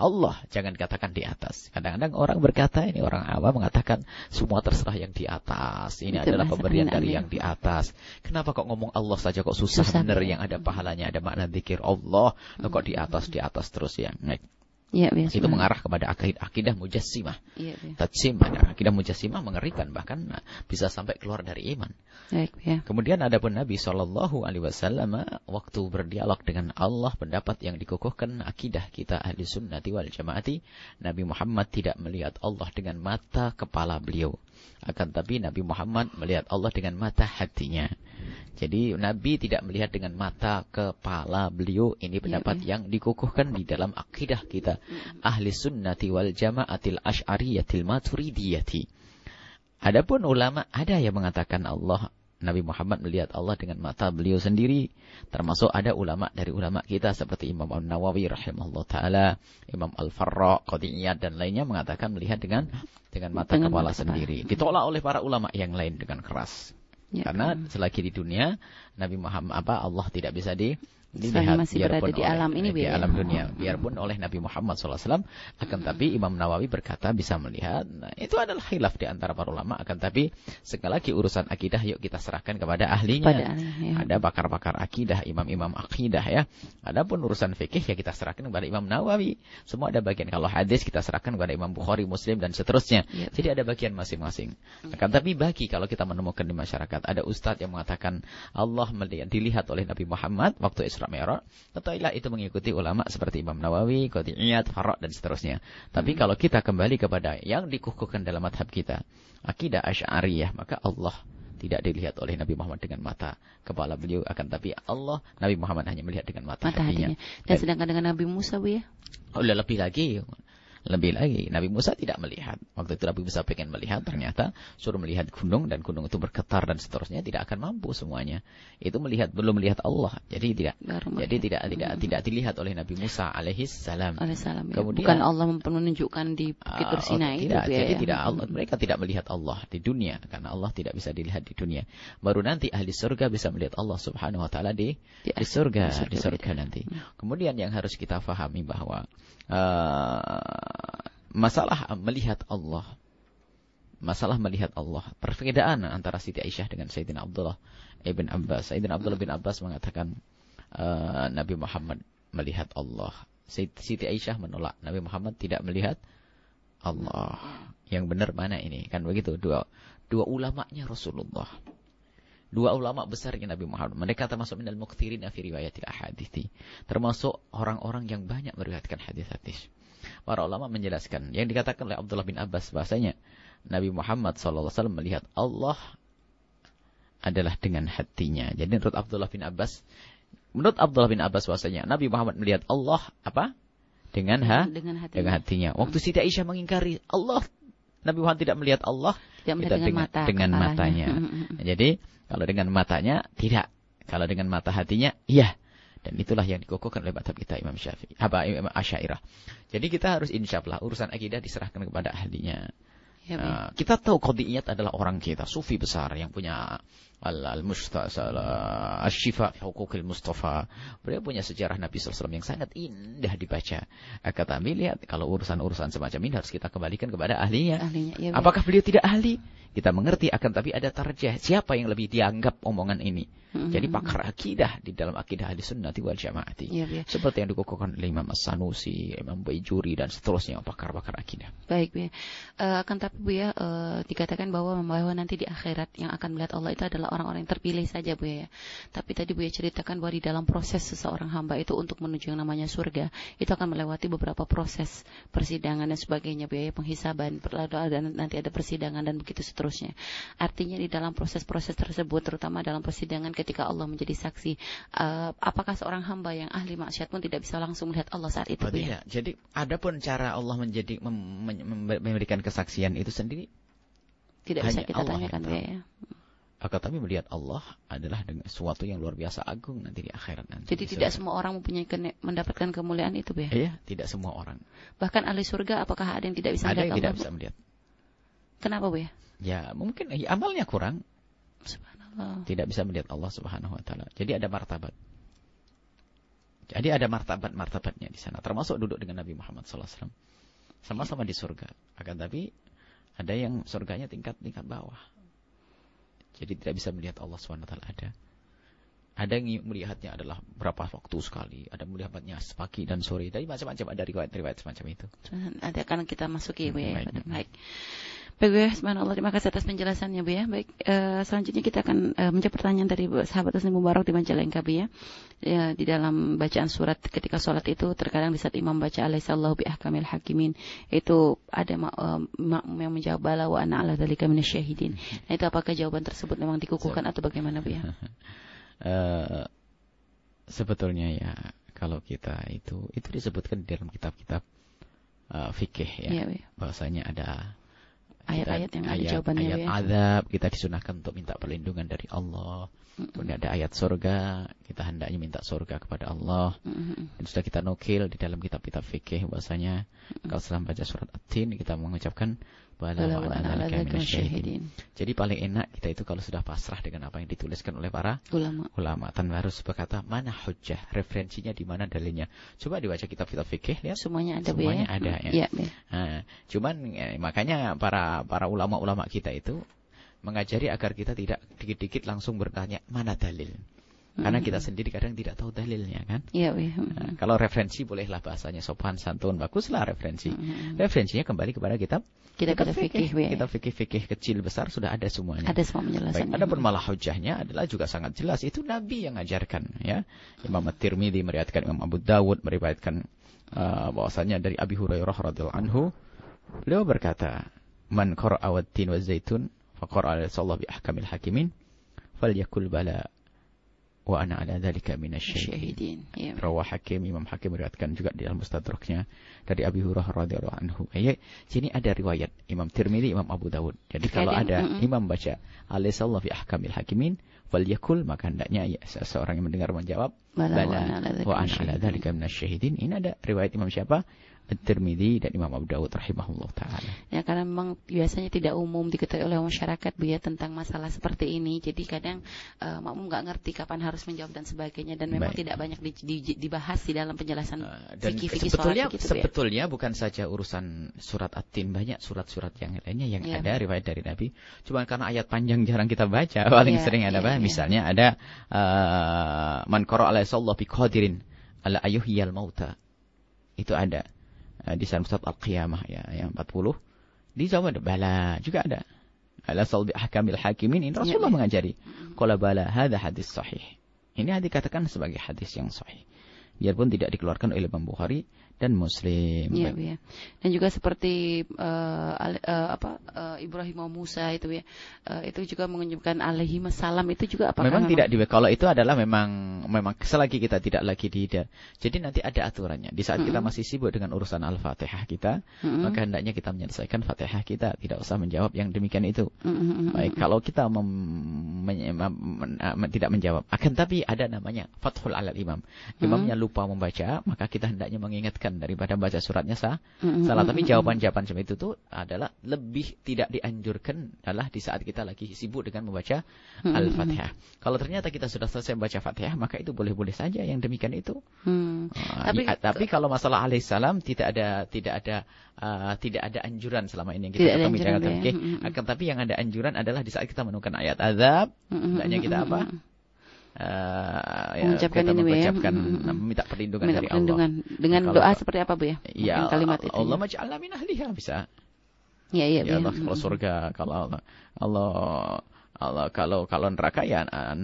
Allah, jangan katakan di atas. Kadang-kadang orang berkata, ini orang awam mengatakan semua terserah yang di atas. Ini Itu adalah pemberian dari aneh-aneh. yang di atas. Kenapa kok ngomong Allah saja kok susah, Susah, benar ya. yang ada pahalanya, ada makna zikir Allah. Loh, kok di atas, di atas terus ya. Nah, Ya, ya. itu mengarah kepada akidah, akidah mujassimah. Ya, ya. Tajsim, akidah mujassimah mengerikan. Bahkan bisa sampai keluar dari iman. Baik, ya. Kemudian ada pun Nabi Shallallahu Alaihi Wasallam waktu berdialog dengan Allah pendapat yang dikukuhkan akidah kita ahli sunnati wal jamaati Nabi Muhammad tidak melihat Allah dengan mata kepala beliau. Akan tapi Nabi Muhammad melihat Allah dengan mata hatinya. Jadi Nabi tidak melihat dengan mata kepala beliau. Ini pendapat yang dikukuhkan di dalam akidah kita ahli sunnati wal jamaatil asy'ariyatil maturidiyati Adapun ulama ada yang mengatakan Allah Nabi Muhammad melihat Allah dengan mata beliau sendiri. Termasuk ada ulama dari ulama kita seperti Imam An-Nawawi rahimahullah taala, Imam Al-Farra, Qadiyat dan lainnya mengatakan melihat dengan dengan mata Dengan kepala mata sendiri. Ditolak oleh para ulama yang lain dengan keras. Ya. Karena selagi di dunia Nabi Muhammad apa Allah tidak bisa di Selagi masih berada di oleh- alam ini, di Bu, ya. alam dunia biarpun oleh Nabi Muhammad SAW akan tapi Imam Nawawi berkata bisa melihat nah, itu adalah khilaf di antara para ulama akan tapi sekali lagi urusan akidah yuk kita serahkan kepada ahlinya Pada ya. ada pakar-pakar akidah imam-imam akidah ya adapun urusan fikih ya kita serahkan kepada Imam Nawawi semua ada bagian kalau hadis kita serahkan kepada Imam Bukhari Muslim dan seterusnya Ya. jadi ada bagian masing-masing akan tapi bagi kalau kita menemukan di masyarakat ada ustadz yang mengatakan Allah melihat dilihat oleh Nabi Muhammad waktu Isra Mi'raj ketahuilah itu mengikuti ulama seperti Imam Nawawi, Qadiyat, Farok dan seterusnya. Tapi kalau kita kembali kepada yang dikukuhkan dalam madhab kita, akidah Asy'ariyah, maka Allah tidak dilihat oleh Nabi Muhammad dengan mata kepala beliau akan tapi Allah Nabi Muhammad hanya melihat dengan mata, Mata hatinya. Dan sedangkan dengan Nabi Musa, ya. Oh, lebih lagi. Lebih lagi, Nabi Musa tidak melihat. Waktu itu Nabi Musa pengen melihat, ternyata suruh melihat gunung dan gunung itu bergetar dan seterusnya tidak akan mampu semuanya. Itu melihat belum melihat Allah. Jadi tidak jadi tidak tidak tidak dilihat oleh Nabi Musa alaihi salam. Ya. Kemudian- Bukan Allah menunjukkan di Bukit Ah, Tursina oh, itu, tidak, ya. jadi ya. tidak Allah mereka tidak melihat Allah di dunia karena Allah tidak bisa dilihat di dunia. Baru nanti ahli surga bisa melihat Allah Subhanahu wa taala di Di di surga, di surga di surga nanti. Hmm. Kemudian yang harus kita fahami bahwa eh, masalah melihat Allah masalah melihat Allah. Perbedaan antara Siti Aisyah dengan Sayyidina Abdullah ibn Abbas. Sayyidina Abdullah bin Abbas mengatakan eh, Nabi Muhammad melihat Allah. Siti Aisyah menolak Nabi Muhammad tidak melihat Allah. Yang benar mana ini? Kan begitu dua dua ulamanya Rasulullah. Dua ulama besarnya Nabi Muhammad. Mereka termasuk minal mukthirin fi riwayatil ahadithi. Termasuk orang-orang yang banyak meriwayatkan hadis-hadis. Para ulama menjelaskan yang dikatakan oleh Abdullah bin Abbas bahasanya Nabi Muhammad SAW melihat Allah adalah dengan hatinya. Jadi menurut Abdullah bin Abbas, menurut Abdullah bin Abbas bahwasanya Nabi Muhammad melihat Allah apa? Dengan ha? dengan hati. Dengan hatinya. Waktu Siti Aisyah mengingkari Allah, Nabi Muhammad tidak melihat Allah, Tidak melihat kita dengan mata. dengan matanya. <laughs> Jadi kalau dengan matanya tidak, kalau dengan mata hatinya iya. Dan itulah yang dikukuhkan oleh madhab kita Imam Syafi'i, apa Imam Asy'ariyah. Jadi kita harus insya Allah urusan akidah diserahkan kepada ahlinya. Ya. Uh, kita tahu Qadiyat adalah orang kita, sufi besar yang punya fi hukukil Mustafa. Beliau punya sejarah Nabi SAW yang sangat indah dibaca. Akan tapi lihat kalau urusan-urusan semacam ini harus kita kembalikan kepada ahlinya. Ahlinya. Ya. Apakah beliau tidak ahli? Kita mengerti akan tapi ada tarjah. Siapa yang lebih dianggap omongan ini? Mm-mm. Jadi pakar akidah di dalam akidah ahli sunnati wal jamaati. Iya, Buya. Seperti yang dikukuhkan oleh Imam As-Sanusi, Imam Baijuri dan seterusnya pakar-pakar akidah. Baik, Bu ya. Eh, akan tapi Bu ya, eh, dikatakan bahwa bahwa nanti di akhirat yang akan melihat Allah itu adalah orang-orang yang terpilih saja, Bu ya. Tapi tadi Bu ya ceritakan bahwa di dalam proses seseorang hamba itu untuk menuju yang namanya surga, itu akan melewati beberapa proses persidangan dan sebagainya, Bu ya, penghisaban, lalu ada nanti ada persidangan dan begitu seterusnya. Artinya di dalam proses-proses tersebut, terutama dalam persidangan ketika Allah menjadi saksi, eh, apakah seorang hamba yang ahli maksiat pun tidak bisa langsung melihat Allah saat itu, Oh, Bu ya? Jadi adapun cara Allah menjadi mem, mem- mem- memberikan kesaksian itu sendiri Tidak bisa Hanya kita Allah tanyakan, ya. Akan tapi melihat Allah adalah dengan sesuatu yang luar biasa agung nanti di akhirat nanti. Jadi di tidak semua orang mempunyai kene- mendapatkan kemuliaan itu, ya? Iya, tidak semua orang. Bahkan ahli surga apakah ada yang tidak bisa Ada melihat yang Allah? tidak bisa melihat. Kenapa, Bu ya? Ya, mungkin eh, amalnya kurang, Subhanallah. tidak bisa melihat Allah Subhanahu wa taala. Jadi ada martabat. Jadi ada martabat-martabatnya di sana, termasuk duduk dengan Nabi Muhammad SAW. Sama-sama di surga. Akan tapi ada yang surganya tingkat-tingkat bawah. Jadi tidak bisa melihat Allah taala ada. Ada yang melihatnya adalah berapa waktu sekali, ada yang melihatnya pagi dan sore. Dari macam-macam ada riwayat-riwayat semacam itu. Ada kan kita masuki, Bu ya. Baik. Baik. Baik, Bu ya. Subhanallah. Terima kasih atas penjelasannya, Bu ya. Baik, eh, selanjutnya kita akan eh, menjawab pertanyaan dari sahabat Tasnim Mubarak di Majalengka, Bu ya. Ya, di dalam bacaan surat ketika sholat itu terkadang di saat imam baca alaihissallahu bi ahkamil hakimin itu ada ma- eh, makmum yang menjawab bala wa ana ala dzalika minasyahidin. Nah, itu apakah jawaban tersebut memang dikukuhkan atau bagaimana, Bu ya? <laughs> Eh, sebetulnya ya kalau kita itu itu disebutkan di dalam kitab-kitab eh, fikih ya Iya, Bu ya. bahwasanya ada Ayat-ayat yang ada jawabannya, ayat ya. azab kita disunahkan untuk minta perlindungan dari Allah kemudian ada ayat surga kita hendaknya minta surga kepada Allah Mm-mm. dan sudah kita nukil di dalam kitab-kitab fikih bahwasanya kalau setelah baca surat at-tin kita mengucapkan bala. Jadi paling enak kita itu kalau sudah pasrah dengan apa yang dituliskan oleh para Ulama. ulama tanpa harus berkata mana hujah, referensinya di mana dalilnya. Coba dibaca kitab-kitab fikih lihat. Semuanya ada, Semuanya ya. ada, ya. Ya. Nah, cuman eh, makanya para para ulama-ulama kita itu mengajari agar kita tidak dikit-dikit langsung bertanya mana dalil. Karena kita sendiri kadang tidak tahu dalilnya kan. Iya, ya. Nah, kalau referensi bolehlah bahasanya sopan santun baguslah referensi. Referensinya kembali kepada kitab Kita kita fikih, Bu ya. Kitab fikih-fikih kecil besar sudah ada semuanya. Ada semua penjelasannya. ada pun malah hujahnya adalah juga sangat jelas. Itu Nabi yang ajarkan. ya. Imam At-Tirmidzi meriwayatkan, Imam Abu Dawud meriwayatkan uh, bahwasanya dari Abi Hurairah radhiyallahu anhu, beliau berkata, "Man qara'a wat-tin wa zaitun, fa qara'a sallallahu bi ahkamil hakimin, falyakul bala wa ana ala dzalika minasyahidin." Syahidin. Iya. Rawah Hakim, Imam Hakim meriwayatkan juga di dalam mustadraknya dari Abi Hurairah radhiyallahu anhu. Ya, sini ada riwayat Imam Tirmidzi, Imam Abu Dawud. Jadi kalau Kadang, ada mm-mm. imam baca alaihissallahu fi ahkamil hakimin wal yakul maka hendaknya ya, seseorang yang mendengar menjawab Bala wa ana ala dzalika wa ana ala dzalika minasyahidin. Ini ada riwayat Imam siapa? At-Tirmidzi dan Imam Abu Dawud rahimahullah taala. Ya karena memang biasanya tidak umum diketahui oleh masyarakat Bu ya tentang masalah seperti ini. Jadi kadang eh, makmum nggak ngerti kapan harus menjawab dan sebagainya dan memang Baik. tidak banyak di- di- dibahas di dalam penjelasan Uh, dan fikih-fikih sebetulnya begitu, Bu ya. sebetulnya bukan saja urusan surat at-tin banyak surat-surat yang lainnya yang Iya. ada riwayat dari Nabi cuma karena ayat panjang jarang kita baca <laughs> paling Iya, sering ada iya, apa iya. misalnya ada uh, man qara ala sallallahu bi qadirin ala ayyuhiyal mauta itu ada Uh, di sana Ustaz Al-Qiyamah ya yang 40 di Jawa ada bala juga ada. Ala sal bi ahkamil hakimin ini. Rasulullah iya. mengajari qala bala hadha hadis sahih. Ini dikatakan sebagai hadis yang sahih. Biarpun tidak dikeluarkan oleh Imam Bukhari dan Muslim. Iya, ya. Dan juga seperti al- eh, apa eh, Ibrahim Musa itu ya. Eh, itu juga menunjukkan alaihi salam itu juga apakah memang tidak di kalau itu adalah memang memang selagi kita tidak lagi di jadi nanti ada aturannya di saat kita Mm-mm. masih sibuk dengan urusan al-fatihah kita Mm-mm. maka hendaknya kita menyelesaikan fatihah kita tidak usah menjawab yang demikian itu Mm-mm, mm-mm. baik kalau kita mem- men- men- men- tidak menjawab akan tapi ada namanya fathul alal imam imamnya lupa membaca maka kita hendaknya mengingatkan daripada baca suratnya sah Mm-mm, salah tapi jawaban-jawaban seperti itu tuh adalah lebih tidak dianjurkan adalah di saat kita lagi sibuk dengan membaca Mm-mm. Al-Fatihah. Kalau ternyata kita sudah selesai membaca Fatihah, maka itu boleh-boleh saja yang demikian itu. Hmm. Ah, Tapi- i- tapi kalau masalah alaihissalam tidak ada tidak ada ah, tidak ada anjuran selama ini yang kita anjuran, jangan ya. Mm-mm. Akan tapi yang ada anjuran adalah di saat kita menemukan ayat azab, hendaknya kita apa? Ah, ya, Mengucapkan kita ini, ya. mengucapkan Mm-mm. minta perlindungan Minta dari perlindungan dengan Kalau- doa seperti apa Bu ya? Allah. Ya, Mungkin kalimat itu. Allah ya. maj'alna min ahliha bisa. Ya, iya, Ya Bu, Allah kalau surga, kalau Allah, Allah, Allah kalau kalau neraka ya uh,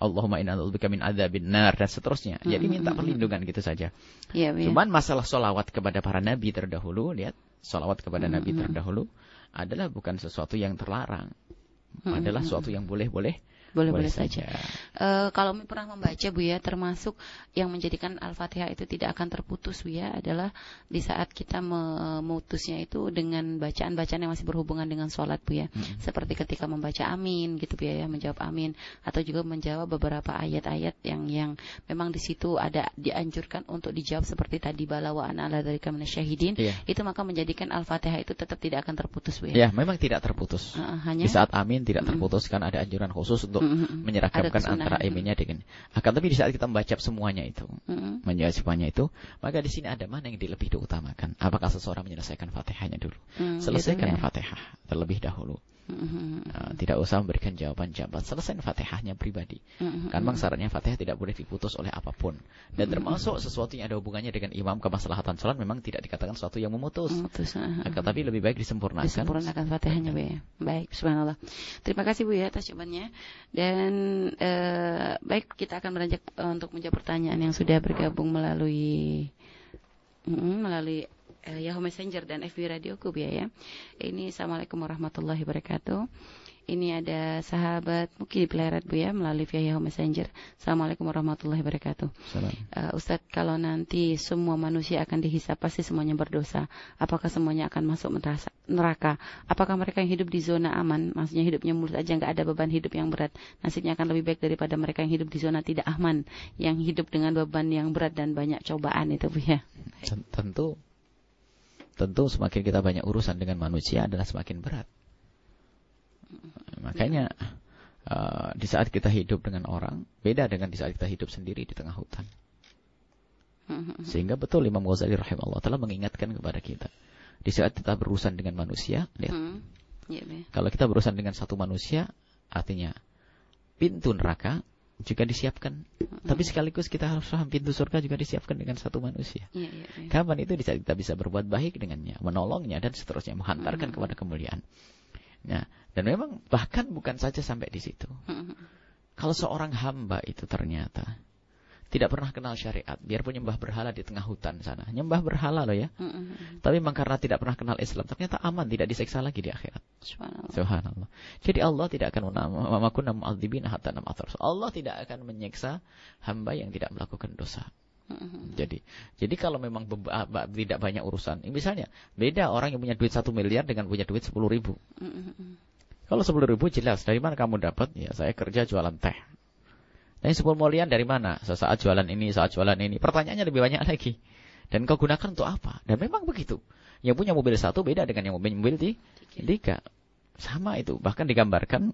Allahumma inna na'udzubika min adzabin nar dan seterusnya. Jadi minta perlindungan gitu saja. Iya, Bu, ya. Cuman masalah solawat kepada para nabi terdahulu, lihat solawat kepada nabi terdahulu adalah bukan sesuatu yang terlarang, adalah sesuatu yang boleh-boleh Boleh-boleh saja. Eh, kalau pernah membaca Bu ya, termasuk yang menjadikan Al-Fatihah itu tidak akan terputus Bu ya, adalah di saat kita memutusnya itu dengan bacaan-bacaan yang masih berhubungan dengan sholat Bu ya. Seperti ketika membaca amin gitu Bu ya, menjawab amin. Atau juga menjawab beberapa ayat-ayat yang yang memang di situ ada dianjurkan untuk dijawab seperti tadi balawaan ala dari syahidin. Iya. Itu maka menjadikan Al-Fatihah itu tetap tidak akan terputus Bu ya. Ya, memang tidak terputus. Eh, hanya Di saat amin tidak terputus kan ada anjuran khusus untuk Mm-mm. menyeragamkan antara aminnya dengan. Akan tapi di saat kita membaca semuanya itu, Mm-mm. menjawab semuanya itu, maka di sini ada mana yang lebih diutamakan? Apakah seseorang menyelesaikan Fatihahnya dulu? Mm, Selesaikan gitu ya. Fatihah terlebih dahulu. Nah, tidak usah memberikan jawaban-jawaban. Selesai Fatihahnya pribadi. Mm-mm. Kan memang syaratnya Fatihah tidak boleh diputus oleh apa pun. Dan termasuk sesuatu yang ada hubungannya dengan imam kemaslahatan salat memang tidak dikatakan sesuatu yang memutus. Memutus, ah, ah. Akan tapi lebih baik disempurnakan. disempurnakan fatihahnya Bu ya. Baik, subhanallah. Terima kasih Bu ya atas jawabannya. Dan eh, baik kita akan beranjak eh, untuk menjawab pertanyaan yang sudah bergabung melalui mm, melalui eh, Yahoo Messenger dan FB Radio Kub ya ya. Ini Assalamualaikum warahmatullahi wabarakatuh. Ini ada sahabat mungkin di Pleret Bu ya melalui via Yahoo Messenger. Assalamualaikum warahmatullahi wabarakatuh. Salam. Uh, Ustadz, kalau nanti semua manusia akan dihisap, pasti semuanya berdosa. Apakah semuanya akan masuk nerasa- neraka? Apakah mereka yang hidup di zona aman, maksudnya hidupnya mulus aja, nggak ada beban hidup yang berat, nasibnya akan lebih baik daripada mereka yang hidup di zona tidak aman, yang hidup dengan beban yang berat dan banyak cobaan itu, Bu ya. Ten- Tentu tentu semakin kita banyak urusan dengan manusia adalah semakin berat. Makanya eh, di saat kita hidup dengan orang beda dengan di saat kita hidup sendiri di tengah hutan. Sehingga betul Imam Ghazali rahimahullah telah mengingatkan kepada kita. Di saat kita berurusan dengan manusia, lihat, Hmm. Iya, Bu ya. kalau kita berurusan dengan satu manusia, artinya pintu neraka juga disiapkan. Tapi sekaligus kita harus paham pintu surga juga disiapkan dengan satu manusia. Iya, iya, iya. Kapan itu di saat kita bisa berbuat baik dengannya, menolongnya dan seterusnya, menghantarkan kepada kemuliaan. Nah, dan memang bahkan bukan saja sampai di situ. Hmm, Kalau seorang hamba itu ternyata tidak pernah kenal syariat, biarpun nyembah berhala di tengah hutan sana, nyembah berhala loh ya. hmm, Tapi memang karena tidak pernah kenal Islam, ternyata aman, tidak diseksa lagi di akhirat. Subhanallah. Subhanallah. Jadi Allah tidak akan memakuna mu'adzibina hatta nam'atar. Allah tidak akan menyiksa hamba yang tidak melakukan dosa. Hmm, Jadi, jadi kalau memang ba- tidak banyak urusan, misalnya beda orang yang punya duit satu miliar dengan punya duit sepuluh ribu. hmm, Kalau sepuluh ribu jelas dari mana kamu dapat? Ya saya kerja jualan teh. Dan sepuluh miliar dari mana? Sesaat jualan ini, saat jualan ini. Pertanyaannya lebih banyak lagi. Dan kau gunakan untuk apa? Dan memang begitu. Yang punya mobil satu beda dengan yang mobil mobil di tiga. Sama itu. Bahkan digambarkan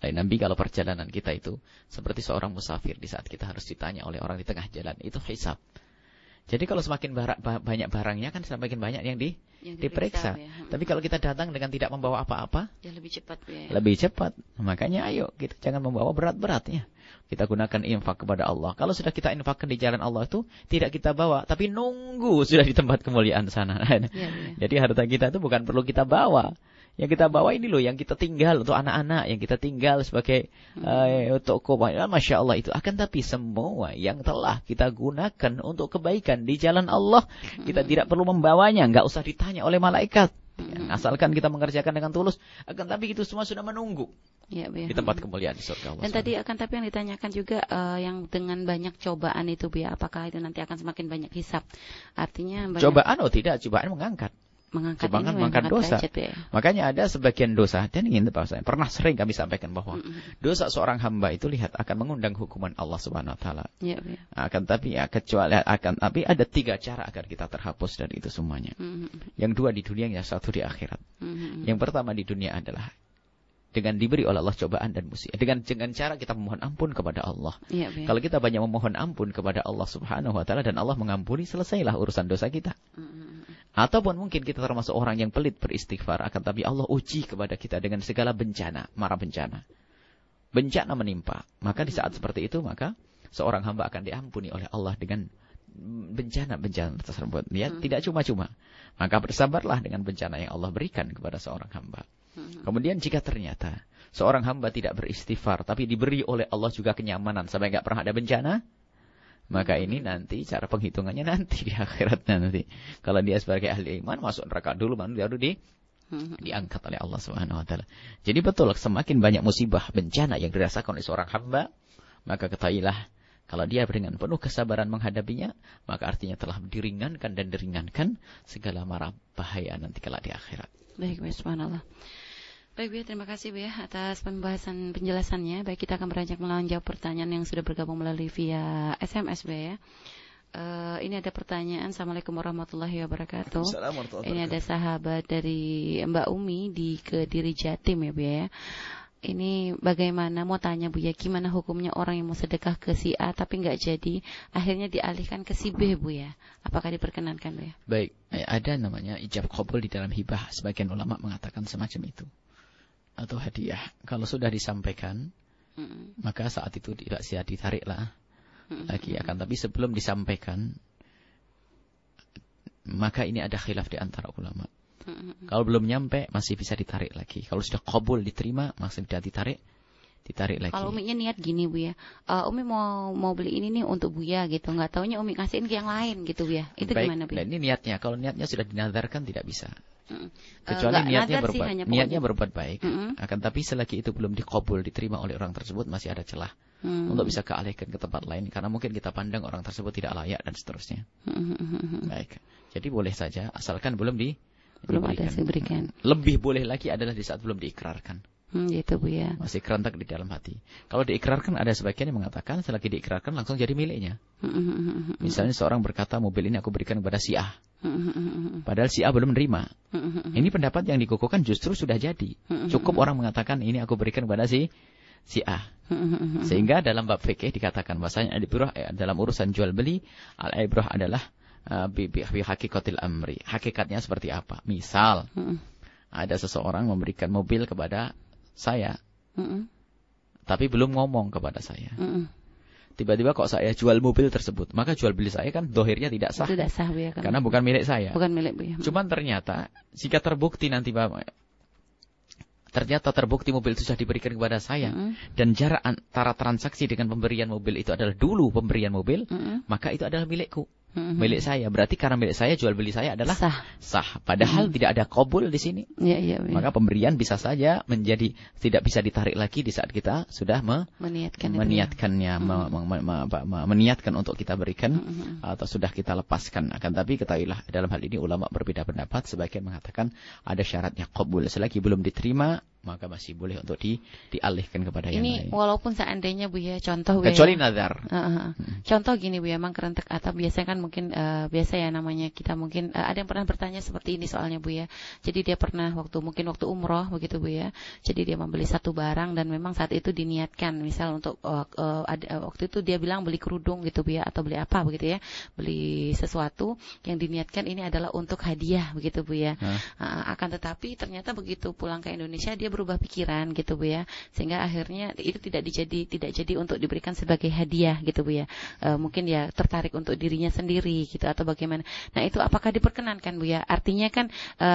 oleh Nabi kalau perjalanan kita itu seperti seorang musafir di saat kita harus ditanya oleh orang di tengah jalan. Itu hisab. Jadi kalau semakin bara- ba- banyak barangnya kan semakin banyak yang di, Yang diperiksa. Ya. Tapi kalau kita datang dengan tidak membawa apa-apa, Ya lebih cepat ya. lebih cepat. Makanya ayo kita jangan membawa berat-beratnya. Kita gunakan infak kepada Allah. Kalau sudah kita infakkan di jalan Allah itu tidak kita bawa, tapi nunggu sudah di tempat kemuliaan sana. Bu <laughs> ya. Jadi harta kita itu bukan perlu kita bawa. Yang kita bawa ini loh, yang kita tinggal untuk anak-anak, yang kita tinggal sebagai uh, untuk kebaikan. Masya Allah itu. Akan tapi semua yang telah kita gunakan untuk kebaikan di jalan Allah, kita tidak perlu membawanya. nggak usah ditanya oleh malaikat. Ya, asalkan kita mengerjakan dengan tulus. Akan tapi itu semua sudah menunggu. Ya, di tempat kemuliaan di surga Allah. Dan tadi akan tapi yang ditanyakan juga uh, yang dengan banyak cobaan itu ya, apakah itu nanti akan semakin banyak hisap? Artinya banyak... cobaan oh tidak, cobaan mengangkat mengangkat Cobaan ini mengangkat dosa. ya. Makanya ada sebagian dosa dan ingin saya pernah sering kami sampaikan bahwa mm -hmm. dosa seorang hamba itu lihat akan mengundang hukuman Allah Subhanahu wa taala. Ya, ya. Akan tapi ya kecuali akan tapi ada tiga cara agar kita terhapus dari itu semuanya. Mm -hmm. Yang dua di dunia, yang satu di akhirat. Mm -hmm. Yang pertama di dunia adalah dengan diberi oleh Allah cobaan dan musibah. Dengan dengan cara kita memohon ampun kepada Allah. Ya, ya. Kalau kita banyak memohon ampun kepada Allah Subhanahu wa taala dan Allah mengampuni, selesailah urusan dosa kita. Mm -hmm. Ataupun mungkin kita termasuk orang yang pelit beristighfar akan tapi Allah uji kepada kita dengan segala bencana, marah bencana. Bencana menimpa. Maka di saat seperti itu maka seorang hamba akan diampuni oleh Allah dengan bencana-bencana tersebut. Ya, hmm. tidak cuma-cuma. Maka bersabarlah dengan bencana yang Allah berikan kepada seorang hamba. Hmm. Kemudian jika ternyata seorang hamba tidak beristighfar, tapi diberi oleh Allah juga kenyamanan sampai nggak pernah ada bencana, maka ini nanti cara penghitungannya nanti di akhirat nanti. Kalau dia sebagai ahli iman masuk neraka dulu baru di hmm. diangkat oleh Allah Subhanahu wa taala. Jadi betul semakin banyak musibah bencana yang dirasakan oleh seorang hamba, maka ketahuilah kalau dia dengan penuh kesabaran menghadapinya, maka artinya telah diringankan dan diringankan segala marah bahaya nanti kala di akhirat. Baik, baik subhanallah. Baik Bu ya, terima kasih Bu ya atas pembahasan penjelasannya. Baik kita akan beranjak menjawab pertanyaan yang sudah bergabung melalui via SMS Bu ya. Uh, ini ada pertanyaan Assalamualaikum warahmatullahi wabarakatuh. Ini ada sahabat dari Mbak Umi di Kediri Jatim ya Bu ya. Ini bagaimana mau tanya Bu ya gimana hukumnya orang yang mau sedekah ke si A tapi nggak jadi akhirnya dialihkan ke si B Bu ya? Apakah diperkenankan Bu ya? Baik ada namanya ijab kabul di dalam hibah. Sebagian ulama mengatakan semacam itu atau hadiah kalau sudah disampaikan mm. maka saat itu tidak sia ditarik lah mm. lagi akan tapi sebelum disampaikan maka ini ada khilaf di antara ulama mm. kalau belum nyampe masih bisa ditarik lagi kalau sudah kabul diterima masih bisa ditarik ditarik lagi. Kalau Umi niat gini Bu ya, uh, Umi mau mau beli ini nih untuk Bu ya gitu, nggak taunya Umi kasihin ke yang lain gitu Bu ya, itu Baik, gimana Bu? ini niatnya, kalau niatnya sudah dinazarkan tidak bisa. Kecuali uh, niatnya berbuat sih, niatnya berbuat baik. Mm -hmm. Akan tapi selagi itu belum dikabul, diterima oleh orang tersebut masih ada celah mm. untuk bisa kealihkan ke tempat lain karena mungkin kita pandang orang tersebut tidak layak dan seterusnya. Mm -hmm. Baik. Jadi boleh saja asalkan belum di belum diberikan. ada diberikan. Lebih boleh lagi adalah di saat belum diikrarkan. Hmm, gitu Bu ya. Masih kerentak di dalam hati. Kalau diikrarkan ada sebagian yang mengatakan selagi diikrarkan langsung jadi miliknya. Hmm, hmm, hmm, Misalnya seorang berkata mobil ini aku berikan kepada si A. Padahal si A belum menerima. Ini pendapat yang dikukuhkan justru sudah jadi. Cukup orang mengatakan ini aku berikan kepada si si A. Sehingga dalam bab fikih dikatakan bahasanya al-ibrah eh, dalam urusan jual beli al-ibrah adalah uh, bi, bi, bi hakikatil amri. Hakikatnya seperti apa? Misal ada seseorang memberikan mobil kepada saya. Mm -mm. Tapi belum ngomong kepada saya. Tiba-tiba kok saya jual mobil tersebut, maka jual beli saya kan dohirnya tidak sah. Tidak sah, ya, kan? Karena bukan milik saya. Bukan milik ya. Cuman ternyata jika terbukti nanti Bapak ternyata terbukti mobil itu sudah diberikan kepada saya mm -hmm. dan jarak antara transaksi dengan pemberian mobil itu adalah dulu pemberian mobil, mm -hmm. maka itu adalah milikku hmm milik saya. Berarti karena milik saya jual beli saya adalah sah. Sah. Padahal mm-hmm. tidak ada kabul di sini. Ya, ya, ya. Maka pemberian bisa saja menjadi tidak bisa ditarik lagi di saat kita sudah me, meniatkan meniatkannya, mm-hmm. me, me, me, meniatkan untuk kita berikan mm-hmm. atau sudah kita lepaskan. Akan tapi ketahuilah dalam hal ini ulama berbeda pendapat. Sebagian mengatakan ada syaratnya kabul. Selagi belum diterima maka masih boleh untuk di dialihkan kepada ini, yang lain. Ini walaupun seandainya Bu ya contoh Bu Kecuali ya. nazar. Uh, uh, hmm. Contoh gini Bu ya, memang kerentek atau biasanya kan mungkin uh, biasa ya namanya kita mungkin uh, ada yang pernah bertanya seperti ini soalnya Bu ya. Jadi dia pernah waktu mungkin waktu umroh begitu Bu ya. Jadi dia membeli satu barang dan memang saat itu diniatkan misal untuk uh, uh, ada, uh, waktu itu dia bilang beli kerudung gitu Bu ya atau beli apa begitu ya. Beli sesuatu yang diniatkan ini adalah untuk hadiah begitu Bu ya. Uh. Uh, akan tetapi ternyata begitu pulang ke Indonesia dia berubah pikiran gitu Bu ya. Sehingga akhirnya itu tidak dijadi tidak jadi untuk diberikan sebagai hadiah gitu Bu ya. E, mungkin ya tertarik untuk dirinya sendiri gitu atau bagaimana. Nah, itu apakah diperkenankan Bu ya? Artinya kan e,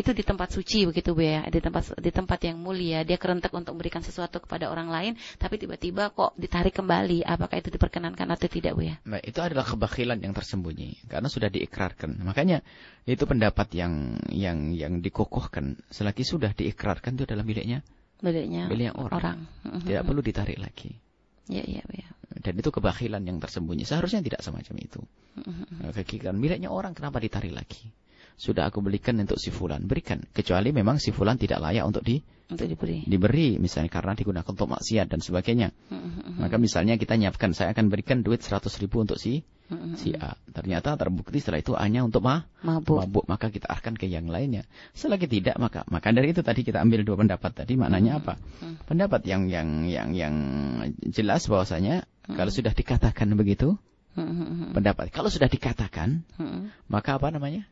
itu di tempat suci begitu Bu ya. Di tempat di tempat yang mulia, dia kerentek untuk memberikan sesuatu kepada orang lain tapi tiba-tiba kok ditarik kembali. Apakah itu diperkenankan atau tidak Bu ya? Nah, itu adalah kebakilan yang tersembunyi karena sudah diikrarkan. Makanya itu pendapat yang yang yang dikokohkan selagi sudah diikrarkan itu adalah miliknya miliknya, miliknya orang. orang. Tidak perlu ditarik lagi. Ya, ya, ya. Dan itu kebakilan yang tersembunyi. Seharusnya tidak semacam itu. Kekikiran miliknya orang kenapa ditarik lagi? Sudah aku belikan untuk si fulan, berikan. Kecuali memang si fulan tidak layak untuk di Untuk diberi. diberi misalnya karena digunakan untuk maksiat dan sebagainya. Maka misalnya kita nyiapkan saya akan berikan duit 100 ribu untuk si si A. Ternyata terbukti setelah itu hanya untuk ma Mabuk. mabuk, maka kita arahkan ke yang lainnya. Selagi tidak maka maka dari itu tadi kita ambil dua pendapat tadi maknanya apa? Pendapat yang yang yang yang jelas bahwasanya kalau sudah dikatakan begitu pendapat kalau sudah dikatakan maka apa namanya?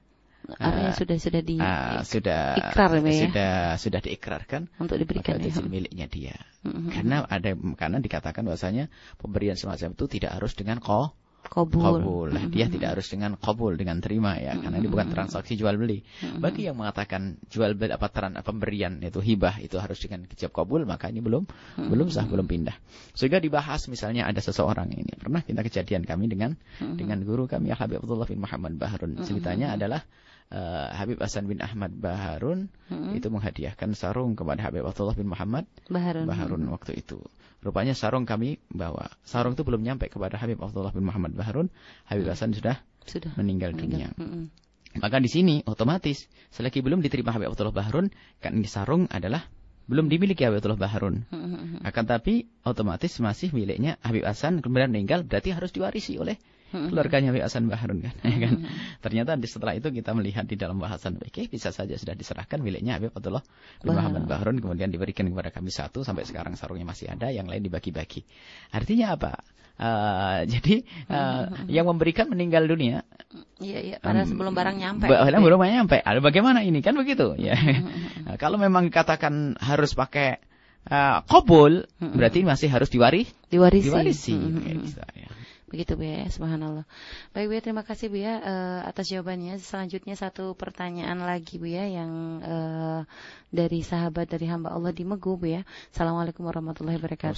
Artinya sudah sudah di Ah, sudah ikrar ya, ya? sudah sudah diikrarkan untuk diberikan maka ya. itu jadi miliknya dia. Karena ada karena dikatakan bahwasanya pemberian semacam itu tidak harus dengan ko Kobul. kabul. Nah, dia tidak harus dengan kabul dengan terima ya, karena ini bukan transaksi jual beli. Bagi yang mengatakan jual beli apa teran pemberian itu hibah itu harus dengan kejab kabul, maka ini belum belum sah, belum pindah. Sehingga dibahas misalnya ada seseorang ini pernah kita kejadian kami dengan dengan guru kami Habib Abdullah bin Muhammad Baharun. Ceritanya adalah eh, Habib Hasan bin Ahmad Baharun itu menghadiahkan sarung kepada Habib Abdullah bin Muhammad Baharun. Baharun waktu itu. Rupanya sarung kami bawa. Sarung itu belum nyampe kepada Habib Abdullah bin Muhammad Baharun. Habib Hasan sudah Sudah. meninggal dunia. Mm-mm. Maka di sini otomatis selagi belum diterima Habib Abdullah Baharun, kan ini sarung adalah belum dimiliki Habib Abdullah Baharun. Mm-mm. Akan tapi otomatis masih miliknya Habib Hasan kemudian meninggal berarti harus diwarisi oleh keluarganya Habib Hasan Baharun kan. <laughs> Ya kan? Ternyata di setelah itu kita melihat di dalam bahasan oke bisa saja sudah diserahkan miliknya Habib Abdullah bin. Muhammad Baharun kemudian diberikan kepada kami satu sampai sekarang sarungnya masih ada yang lain dibagi-bagi. Artinya apa? Eh, <laughs> jadi eh, yang memberikan meninggal dunia Iya, iya. Padahal Em, sebelum barang nyampe. Ba- gitu ya. belum nyampe. Ada bagaimana ini kan begitu ya. <laughs> Nah, kalau memang dikatakan harus pakai eh, kobul, berarti masih harus diwari, Diwarisi. diwarisi. Kayak gitu, ya. Begitu Bu ya, subhanallah. Baik Bu ya, terima kasih Bu ya eh, atas jawabannya. Selanjutnya satu pertanyaan lagi Bu ya yang eh, dari sahabat dari hamba Allah di Megu Bu ya. Assalamualaikum warahmatullahi wabarakatuh.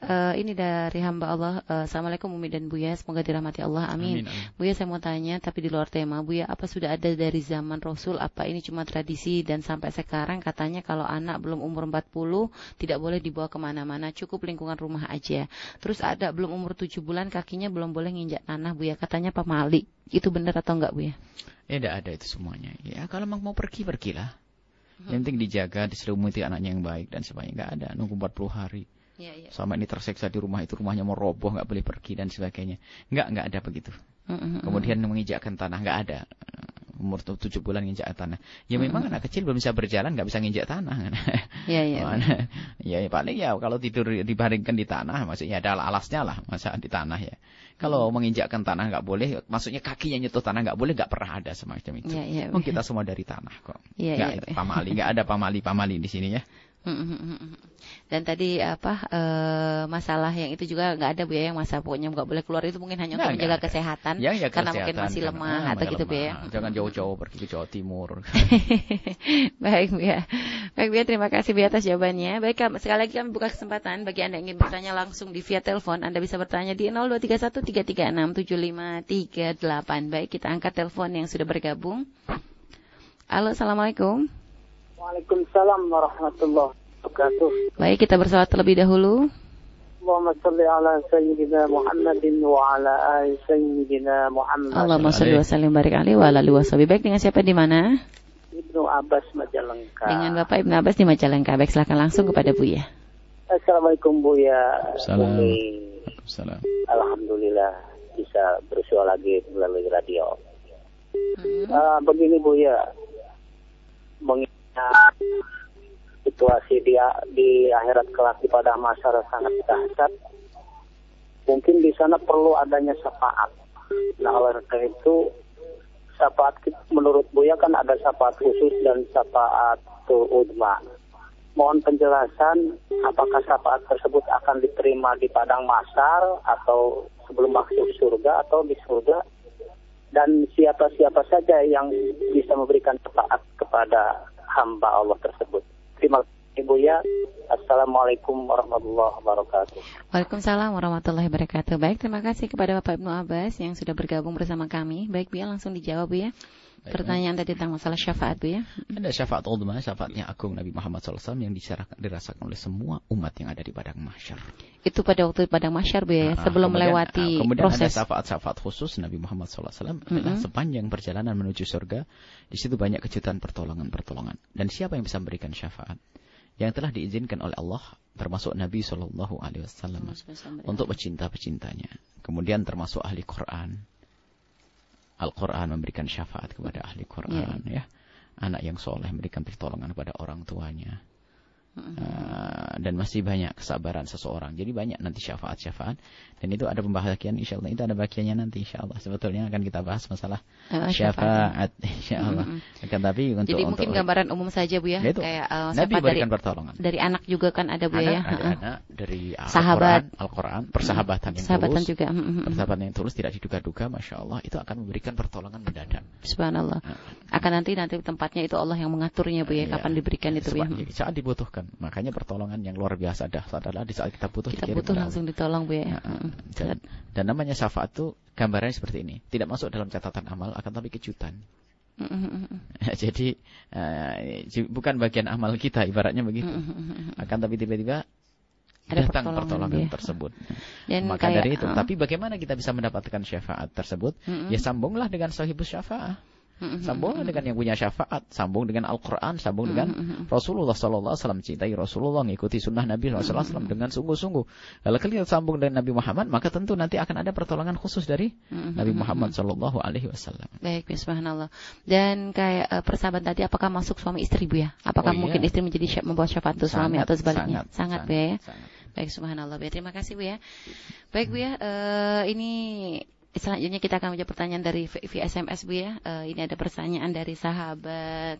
Eh, ini dari hamba Allah. Eh, Assalamualaikum Umi dan Buya, semoga dirahmati Allah. Amin. Amin, amin. Buya saya mau tanya, tapi di luar tema, Buya apa sudah ada dari zaman Rasul? Apa ini cuma tradisi dan sampai sekarang katanya kalau anak belum umur 40 tidak boleh dibawa ke mana-mana, cukup lingkungan rumah aja. Terus ada belum umur 7 bulan kakinya belum boleh nginjak tanah, Buya katanya pamali. Itu benar atau enggak Buya? Ya tidak ada itu semuanya. Ya kalau memang mau pergi pergilah. Yang penting dijaga, diselumuti anaknya yang baik dan sebagainya. Enggak ada nunggu 40 hari. Iya, iya. Sama ini terseksa di rumah itu rumahnya mau roboh nggak boleh pergi dan sebagainya. Enggak enggak ada begitu. Kemudian menginjakkan tanah nggak ada. Umur tu- tujuh bulan nginjak tanah. Ya memang anak kecil belum bisa berjalan nggak bisa nginjak tanah. <laughs> Iya, iya. Ya, ya paling ya kalau tidur dibaringkan di tanah maksudnya ada alasnya lah masa di tanah ya. Kalau menginjakkan tanah nggak boleh, maksudnya kakinya nyentuh tanah nggak boleh, nggak pernah ada semacam itu. Iya, iya. Oh, kita semua dari tanah kok. Iya, Nggak iya. itu pamali, nggak ada pamali pamali di sini ya. Dan tadi apa eh, masalah yang itu juga nggak ada bu ya yang masa pokoknya nggak boleh keluar itu mungkin hanya Nggak, untuk menjaga ada. kesehatan Ya, ya karena mungkin kesehatan, masih karena- lemah ah, atau gitu bu ya. lemah. Jangan jauh-jauh pergi ke Jawa Timur. <laughs> Baik bu ya, baik bu ya terima kasih bu ya atas jawabannya. Baik sekali lagi kami buka kesempatan bagi anda yang ingin bertanya langsung di via telepon, anda bisa bertanya di 02313367538. Baik kita angkat telepon yang sudah bergabung. Halo, assalamualaikum. Waalaikumsalam warahmatullahi wabarakatuh. Baik kita bersolat terlebih dahulu. Allahumma salli ala sayyidina Muhammadin wa ala ali sayyidina Muhammad. Allahumma sholli wa sallim barik alaihi wa ala alihi. Baik dengan siapa di mana? Ibnu Abbas Majalengka. Dengan Bapak Ibnu Abbas di Majalengka. Baik, silakan langsung kepada Buya. Assalamualaikum Buya. Salam. Umi. Salam. Alhamdulillah bisa bersua lagi melalui radio. Ah, begini Bu ya, mengingat situasi dia di akhirat kelak di pada masyarakat sangat dahsyat, mungkin di sana perlu adanya syafaat. Nah oleh karena itu syafaat menurut Buya kan ada syafaat khusus dan syafaat udma. mohon penjelasan apakah syafaat tersebut akan diterima di padang masar atau sebelum masuk surga atau di surga dan siapa-siapa saja yang bisa memberikan syafaat kepada hamba Allah tersebut. Terima kasih Ibu ya. Assalamualaikum warahmatullahi wabarakatuh. Waalaikumsalam warahmatullahi wabarakatuh. Baik, terima kasih kepada Bapak Ibnu Abbas yang sudah bergabung bersama kami. Baik, Bu ya, langsung dijawab Bu ya. Pertanyaan tadi tentang masalah syafaat Bu ya. Ada syafaat ulama, syafaatnya agung Nabi Muhammad SAW yang dirasakan, dirasakan oleh semua umat yang ada di padang mahsyar. Itu pada waktu padang mahsyar Bu ya, Nah, sebelum kemudian, melewati ah, kemudian proses. ada syafaat-syafaat khusus Nabi Muhammad SAW adalah Mm-mm. sepanjang perjalanan menuju surga. Di situ banyak kejutan pertolongan-pertolongan. Dan siapa yang bisa memberikan syafaat? Yang telah diizinkan oleh Allah, termasuk Nabi Shallallahu Alaihi Wasallam untuk pecinta-pecintanya. Kemudian termasuk ahli Quran. Al-Quran memberikan syafaat kepada ahli Quran ya. Anak yang soleh memberikan pertolongan kepada orang tuanya. Uh, dan masih banyak kesabaran seseorang. Jadi banyak nanti syafaat-syafaat. Dan itu ada pembahasan insya Allah. Itu ada bagiannya nanti insya Allah. Sebetulnya akan kita bahas masalah Eh, syafaat insya Allah. Mm-mm. Akan tapi untuk Jadi untuk mungkin gambaran umum saja Bu ya, Ya, itu. kayak uh, Nabi dari pertolongan. dari anak juga kan ada Bu Anak, ya. ada Heeh. anak dari Sahabat. Al-Quran, persahabatan yang Sahabatan tulus. juga. mm, mm, mm. Persahabatan yang tulus tidak diduga-duga, masya Allah, itu akan memberikan pertolongan mendadak. Subhanallah. Nah, Akan nanti nanti tempatnya itu Allah yang mengaturnya Bu ya, Iya. kapan diberikan itu Bu ya. Saat dibutuhkan. Makanya pertolongan yang luar biasa dahsyat adalah di saat kita butuh Kita dikirim butuh langsung ditolong Bu ya. Nah, dan, dan namanya syafaat itu gambarannya seperti ini. Tidak masuk dalam catatan amal, akan tapi kejutan. <laughs> Jadi ju- bukan bagian amal kita, ibaratnya begitu. Akan tapi tiba-tiba Ada datang pertolongan, pertolongan ya. tersebut. Dan Maka kayak, dari itu, uh, tapi bagaimana kita bisa mendapatkan syafaat tersebut? Mm-mm. Ya sambunglah dengan sahibus syafaat. Mm, mm, Sambunglah mm, dengan yang punya syafaat, sambung dengan Al-Qur'an, sambung dengan mm, mm, mm. Rasulullah sallallahu alaihi wasallam cintai Rasulullah, ngikuti sunnah Nabi sallallahu alaihi wasallam dengan sungguh-sungguh. Kalau kita sambung dengan Nabi Muhammad, maka tentu nanti akan ada pertolongan khusus dari Mm, mm, Nabi mm, Muhammad mm. sallallahu alaihi wasallam. Baik, ya, subhanallah. Dan kayak uh, persahabatan tadi, apakah masuk suami istri bu ya? Apakah Oh, iya. mungkin istri menjadi sya- membawa syafaat untuk suami Sangat, atau sebaliknya? sangat, bu ya. sangat. Baik, subhanallah. Baik, terima kasih Bu ya. Baik Bu ya, eh, ini selanjutnya kita akan menjawab pertanyaan dari via SMS Bu ya. Eh, ini ada pertanyaan dari sahabat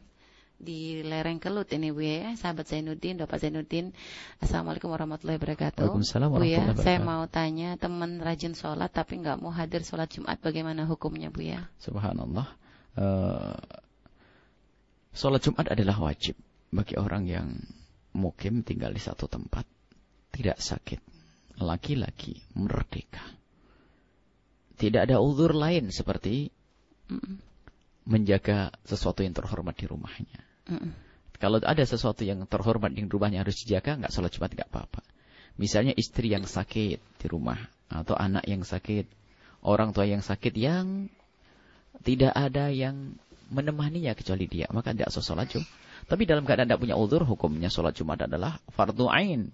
di lereng kelut ini Bu ya, sahabat Zainuddin, Bapak Zainuddin. Assalamualaikum warahmatullahi wabarakatuh. Waalaikumsalam Bu ya, saya mau tanya teman rajin sholat tapi nggak mau hadir sholat Jumat, bagaimana hukumnya Bu ya? Subhanallah. Eh, Sholat Jumat adalah wajib bagi orang yang mukim tinggal di satu tempat, tidak sakit, laki-laki, merdeka. Tidak ada uzur lain seperti menjaga sesuatu yang terhormat di rumahnya. Mm-mm. Kalau ada sesuatu yang terhormat di rumahnya harus dijaga, nggak sholat Jumat nggak apa-apa. Misalnya istri yang sakit di rumah atau anak yang sakit, orang tua yang sakit yang tidak ada yang menemaninya kecuali dia, maka tidak usah sholat Jumat. Tapi dalam keadaan tidak punya uzur, hukumnya sholat Jumat adalah fardu ain.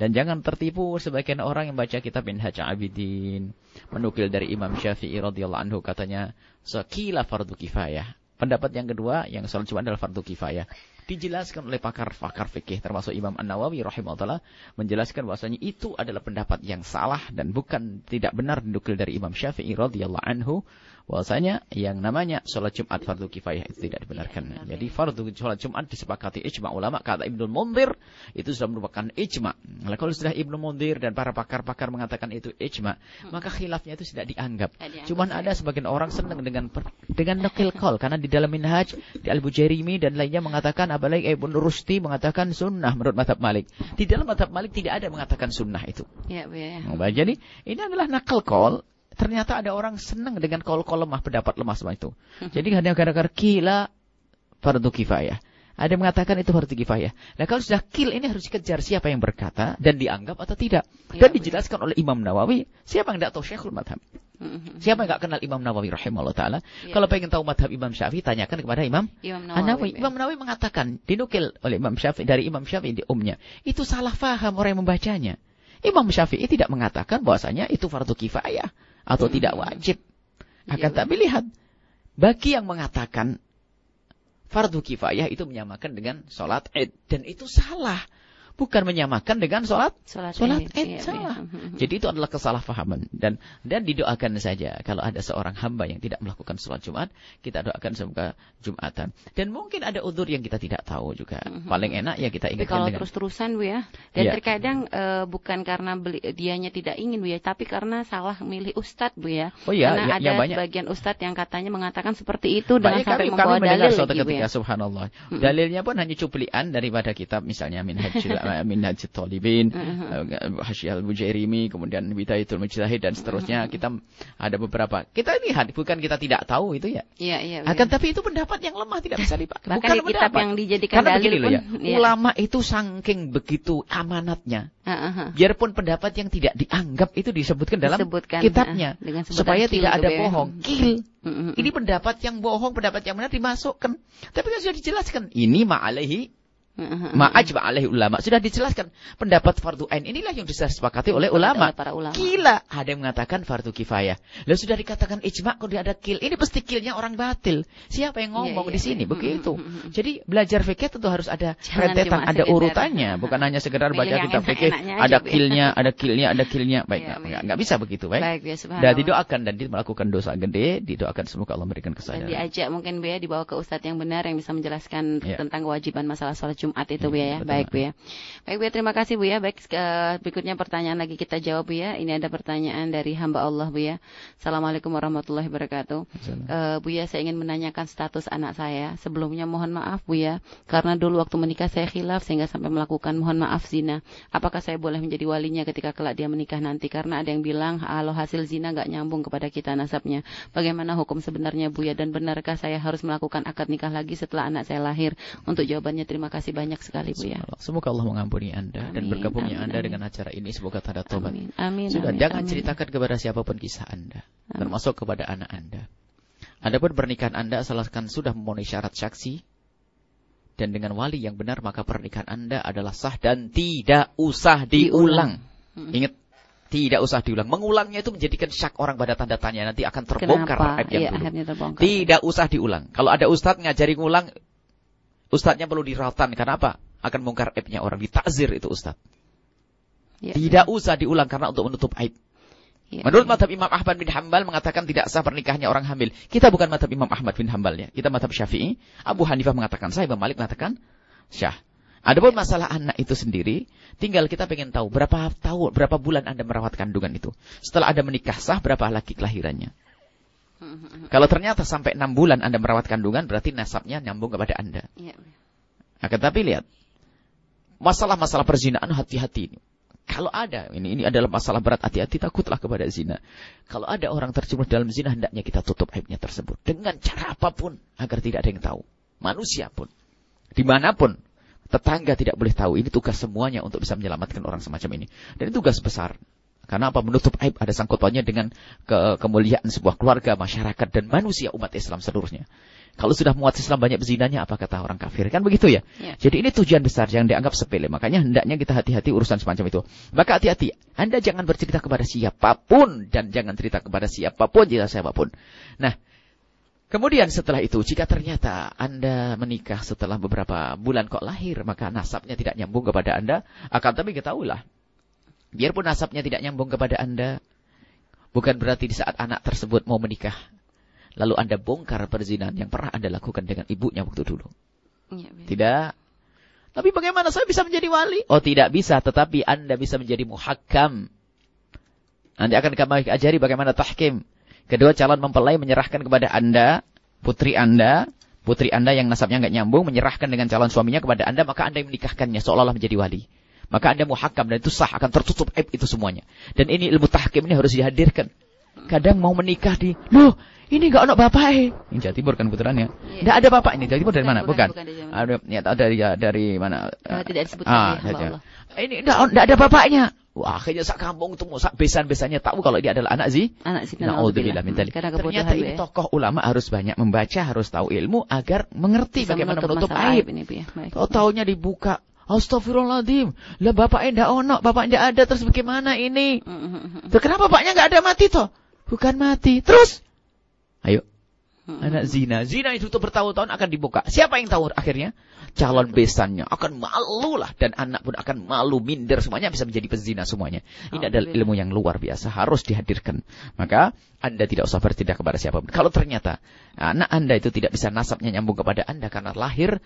Dan jangan tertipu sebagian orang yang baca kitab Minhaj Abidin. Menukil dari Imam Syafi'i radhiyallahu anhu katanya, sekila fardu kifayah. Pendapat yang kedua, yang sholat Jumat adalah fardu kifayah. Dijelaskan oleh pakar-pakar fikih termasuk Imam An-Nawawi rahimahullah menjelaskan bahwasanya itu adalah pendapat yang salah dan bukan tidak benar dinukil dari Imam Syafi'i radhiyallahu anhu bahwasanya yang namanya sholat Jumat fardu kifayah itu tidak dibenarkan. Jadi fardu sholat Jumat disepakati ijma ulama kata Ibnu Munzir itu sudah merupakan ijma. Nah, kalau sudah Ibnu Munzir dan para pakar-pakar mengatakan itu ijma, maka khilafnya itu tidak dianggap. Dianggap, Cuman ya. ada sebagian orang senang dengan dengan nakil kol karena di dalam Minhaj di Al-Bujairimi dan lainnya mengatakan apalagi Ibnu Rushdi mengatakan sunnah menurut mazhab Malik. Di dalam mazhab Malik tidak ada mengatakan sunnah itu. Ya Bu ya. Oh, baik. Jadi ini adalah nakal kol. Ternyata ada orang senang dengan kol-kol lemah, pendapat lemah semua itu. Jadi hanya gara-gara kila fardu kifayah. Ada yang mengatakan itu fardu kifayah. Nah kalau sudah kil ini harus dikejar siapa yang berkata dan dianggap atau tidak. Ya, Dan dijelaskan oleh Imam Nawawi. Siapa yang tidak tahu Syekhul Madhab? Mm-mm. Siapa yang tidak kenal Imam Nawawi rahimahullah ta'ala? Ya. Kalau pengen tahu madhab Imam Syafi'i, tanyakan kepada Imam Imam. Nawawi. Ya. Imam Nawawi mengatakan, dinukil oleh Imam Syafi'i, dari Imam Syafi'i di umnya. Itu salah faham orang yang membacanya. Imam Syafi'i tidak mengatakan bahwasanya itu fardu kifayah atau Hmm. tidak wajib. Akan Iya, tapi lihat, bagi yang mengatakan fardu kifayah itu menyamakan dengan sholat id. Dan itu salah. Bukan menyamakan dengan sholat Sholat, sholat Id, iya, salah. iya. Jadi itu adalah kesalahpahaman dan dan didoakan saja kalau ada seorang hamba yang tidak melakukan sholat Jumat, kita doakan semoga Jumatan. Dan mungkin ada udur yang kita tidak tahu juga. Paling enak ya kita Tapi ingatkan kalau dengan terus-terusan Bu ya. Dan Iya. terkadang eh, bukan karena beli, dianya tidak ingin Bu ya, tapi karena salah milih ustadz Bu ya. Oh iya, karena ya- ada ya banyak. sebagian ustadz yang katanya mengatakan seperti itu dengan Banyak sampai kami, membawa kami dalil suatu lagi Bu ketika ya. subhanallah. Dalilnya pun hanya cuplian daripada kitab misalnya Minhajul <laughs> Minhajul Talibin, Mm-hmm. uh, Hasyial Bujairimi, kemudian Bidayatul Mujtahid dan seterusnya. Mm-hmm. Kita ada beberapa. Kita lihat bukan kita tidak tahu itu ya. Iya, iya. Akan ya. tapi itu pendapat yang lemah tidak bisa dipakai. Bahkan Bukan di kitab pendapat. yang dijadikan Karena dalil begini loh pun, ya, iya. ulama itu saking begitu amanatnya. Ah. Biarpun pendapat yang tidak dianggap itu disebutkan dalam Disebutkan, kitabnya. sebutan supaya tidak ada ya. bohong. Kil. Mm. Ini pendapat yang bohong, pendapat yang benar dimasukkan. Tapi kan sudah dijelaskan. Ini ma'alehi Mm, mm, mm. ma'ajba alaihi ulama. Sudah dijelaskan. Pendapat fardu ain inilah yang disepakati oleh ulama. Oleh para ulama. Gila. Ada yang mengatakan fardu kifayah. Lalu sudah dikatakan ijma dia ada kil. Ini pasti kilnya orang batil. Siapa yang ngomong Iya, di iya, sini? iya. Begitu. Mm, mm, mm. Jadi belajar fikih tentu harus ada Jangan rentetan, ada urutannya. Bukan hanya sekedar baca yang kitab fikih. Ada ya. kilnya, <laughs> ada kilnya, ada kilnya. Baik, Iya, nggak iya. nggak bisa begitu. Baik. Baik, ya Dan didoakan dan dia melakukan dosa gede, didoakan semoga Allah memberikan Dan kesadaran. diajak mungkin Bu ya dibawa ke ustadz yang benar yang bisa menjelaskan Ya. tentang kewajiban masalah sholat Jumat itu Ya, Bu ya. ya. betul. Baik Bu ya. Baik Bu ya, terima kasih Bu ya. Baik eh, berikutnya pertanyaan lagi kita jawab Bu ya. Ini ada pertanyaan dari hamba Allah Bu ya. Assalamualaikum warahmatullahi wabarakatuh. Eh, Bu ya, saya ingin menanyakan status anak saya. Sebelumnya mohon maaf Bu ya, karena dulu waktu menikah saya khilaf sehingga sampai melakukan mohon maaf zina. Apakah saya boleh menjadi walinya ketika kelak dia menikah nanti? Karena ada yang bilang kalau hasil zina nggak nyambung kepada kita nasabnya. Bagaimana hukum sebenarnya Bu ya? Dan benarkah saya harus melakukan akad nikah lagi setelah anak saya lahir? Untuk jawabannya terima kasih banyak sekali Bu ya. Semoga Allah mengampuni Anda dan Amin, bergabungnya amin, Anda amin. dengan acara ini semoga tanda tobat. Amin. Amin. Sudah amin, jangan amin. ceritakan kepada siapa pun kisah Anda, Amin. termasuk kepada anak Anda. Adapun pernikahan Anda asalkan sudah memenuhi syarat saksi dan dengan wali yang benar maka pernikahan Anda adalah sah dan tidak usah diulang. Mm. Ingat, tidak usah diulang. Mengulangnya itu menjadikan syak orang pada tanda tanya nanti akan terbongkar Kenapa? aib yang Iya, dulu. terbongkar. Tidak usah diulang. Kalau ada ustadz ngajari ngulang, ustadznya perlu diratan. Kenapa? Akan bongkar aibnya orang. Ditakzir itu ustadz. Iya, Tidak usah diulang karena untuk menutup aib. iya, Menurut iya. madhab Imam Ahmad bin Hambal mengatakan tidak sah pernikahannya orang hamil. Kita bukan madhab Imam Ahmad bin Hambal ya. Kita madhab Syafi'i. Abu Hanifah mengatakan sah, Imam Malik mengatakan syah. Adapun masalah anak itu sendiri, tinggal kita pengen tahu berapa tahun, berapa bulan Anda merawat kandungan itu. Setelah Anda menikah sah, berapa laki kelahirannya. Kalau ternyata sampai enam bulan Anda merawat kandungan, berarti nasabnya nyambung kepada Anda. Iya. Akan tapi lihat, masalah-masalah perzinahan hati-hati ini. Kalau ada, ini ini adalah masalah berat, hati-hati takutlah kepada zina. Kalau ada orang terjerumus dalam zina, hendaknya kita tutup aibnya tersebut. Dengan cara apa pun, agar tidak ada yang tahu. Manusia pun. Di mana pun, tetangga tidak boleh tahu. Ini tugas semuanya untuk bisa menyelamatkan orang semacam ini. Dan ini tugas besar. Karena apa? Menutup aib ada sangkut pautnya dengan ke kemuliaan sebuah keluarga, masyarakat, dan manusia umat Islam seluruhnya. Kalau sudah muat Islam banyak bezinanya, apa kata orang kafir? Kan begitu ya? Ya. Jadi ini tujuan besar, jangan dianggap sepele. Makanya hendaknya kita hati-hati urusan semacam itu. Maka hati-hati, Anda jangan bercerita kepada siapa pun, dan jangan cerita kepada siapa pun, jika siapa pun. Nah, kemudian setelah itu, jika ternyata Anda menikah setelah beberapa bulan kok lahir, maka nasabnya tidak nyambung kepada Anda, akan tapi ketahuilah, biarpun nasabnya tidak nyambung kepada Anda, bukan berarti di saat anak tersebut mau menikah, lalu Anda bongkar perzinahan yang pernah Anda lakukan dengan ibunya waktu dulu. Iya. Tidak. Tapi bagaimana saya bisa menjadi wali? Oh tidak bisa, tetapi Anda bisa menjadi muhakkam. Nanti akan kami ajari bagaimana tahkim. Kedua calon mempelai menyerahkan kepada Anda, putri Anda, putri Anda yang nasabnya nggak nyambung, menyerahkan dengan calon suaminya kepada Anda, maka Anda yang menikahkannya seolah-olah menjadi wali. Maka Anda muhakkam dan itu sah, akan tertutup aib itu semuanya. Dan ini ilmu tahkim ini harus dihadirkan. Kadang mau menikah di, loh ini nggak ada bapak eh. Ini Jawa Timur kan puterannya. Iya. Nggak ada bapak ini. Jawa Timur dari Bukan, mana? bukan, Jawa Ada, ya, dari dari mana? Eh, tidak disebutkan Ah, ya, saja. Allah. Ini enggak, enggak ada bapaknya. Wah, akhirnya sak kampung itu sak besan-besannya tahu kalau dia adalah anak zi. Anak sini Na'udzubillah min dzalik. Ternyata ini ya. tokoh ulama harus banyak membaca, harus tahu ilmu agar mengerti Bisa bagaimana menutup aib. ini ya. Baik. Tahu taunya dibuka. Astagfirullahaladzim. Lah bapaknya enggak ono, bapaknya enggak ada, terus bagaimana ini? Tuh, kenapa bapaknya enggak ada mati toh? Bukan mati. Terus? Ayo. Anak zina. Zina itu bertahun-tahun akan dibuka. Siapa yang tahu akhirnya? Calon besannya akan malu lah. Dan anak pun akan malu, minder. Semuanya bisa menjadi pezina semuanya. Ini adalah ilmu yang luar biasa. Harus dihadirkan. Maka Anda tidak usah bertindak kepada siapa pun. Kalau ternyata anak Anda itu tidak bisa nasabnya nyambung kepada Anda karena lahir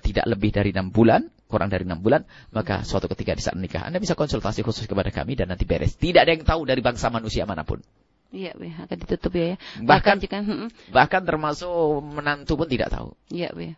tidak lebih dari enam bulan, kurang dari enam bulan, maka suatu ketika di saat menikah Anda bisa konsultasi khusus kepada kami dan nanti beres. Tidak ada yang tahu dari bangsa manusia mana pun. Iya, Bu, ya, akan ditutup ya. ya. Bahkan- jika <laughs> Bahkan termasuk menantu pun tidak tahu. Iya, Bu ya.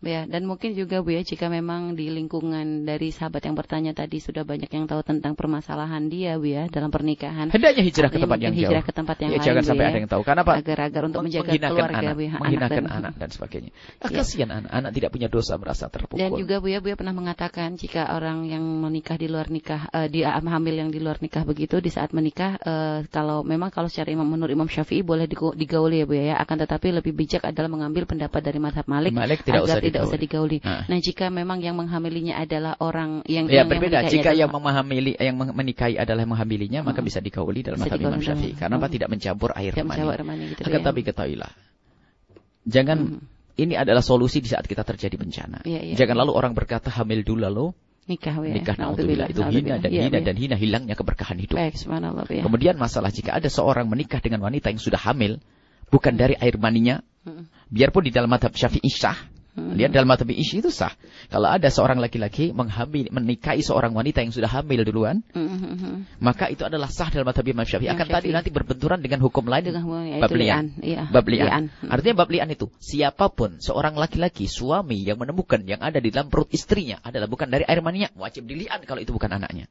Bu ya, dan mungkin juga Bu ya jika memang di lingkungan dari sahabat yang bertanya tadi sudah banyak yang tahu tentang permasalahan dia Bu ya dalam pernikahan. Hendaknya hijrah ke tempat yang jauh. hijrah ke tempat yang ya, lain, jangan sampai ya. ada yang tahu. Karena apa? Agar-agar untuk menjaga keluarga anak, Bu ya, anak menghinakan dan- anak dan sebagainya. Ah, Ya. Kasihan anak, anak tidak punya dosa merasa terpukul. Dan juga Bu ya, Bu ya pernah mengatakan jika orang yang menikah di luar nikah, eh, dia hamil yang di luar nikah begitu di saat menikah, eh, kalau memang kalau secara imam menurut Imam Syafi'i boleh digauli ya Bu ya, akan tetapi lebih bijak adalah mengambil pendapat dari mazhab Malik, Malik tidak agar usah tidak usah digauli. Nah. Nah jika memang yang menghamilinya adalah orang yang Ya yang, berbeda. menikahi Jika adalah- yang menghamili, yang menikahi adalah yang menghamilinya, maka Hmm. bisa dikauli dalam mazhab Imam Syafi'i. Karena apa? Tidak mencampur air tidak mani. remani gitu Akan ya. tapi ketahuilah, jangan Hmm. ini adalah solusi di saat kita terjadi bencana. Iya, iya. Jangan lalu orang berkata hamil dulu lalu nikah ya. nikah Naudzubillah, itu hina dan Iya, hina ya. dan hina hilangnya keberkahan hidup. Baik, subhanallah ya. Kemudian masalah jika ada seorang menikah dengan wanita yang sudah hamil, bukan dari air maninya, Hmm. biarpun di dalam madhab syafi'i sah. Lihat dalam madhab isyi itu sah. Kalau ada seorang laki-laki menghamil, menikahi seorang wanita yang sudah hamil duluan, Hmm, hmm, hmm. maka itu adalah sah dalam madhab Imam Syafi'i. Akan tadi nanti berbenturan dengan hukum lain. Dengan yaitu bab li'an. iya. Bab li'an. Li'an. Hmm. Artinya bab li'an itu, siapa pun seorang laki-laki, suami yang menemukan yang ada di dalam perut istrinya adalah bukan dari air maninya, wajib dili'an kalau itu bukan anaknya.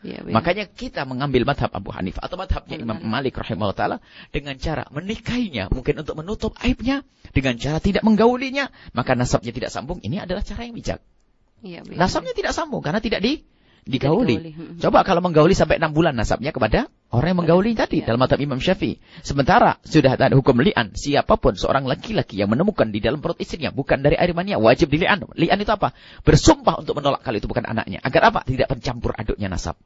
Ya. Makanya kita mengambil madhab Abu Hanifah atau madhabnya Imam. Malik rahimahullah ta'ala dengan cara menikahinya, mungkin untuk menutup aibnya, dengan cara tidak menggaulinya, maka nasabnya tidak sambung. Ini adalah cara yang bijak. Ya. Nasabnya tidak sambung karena tidak di digauli. digauli. Coba kalau menggauli sampai 6 bulan nasabnya kepada orang yang menggauli tadi Iya. dalam madhab Imam Syafi'i. Sementara sudah ada hukum li'an, siapa pun seorang laki-laki yang menemukan di dalam perut istrinya bukan dari air mania wajib dili'an. Li'an itu apa? Bersumpah untuk menolak kalau itu bukan anaknya. Agar apa? Tidak pencampur aduknya nasab.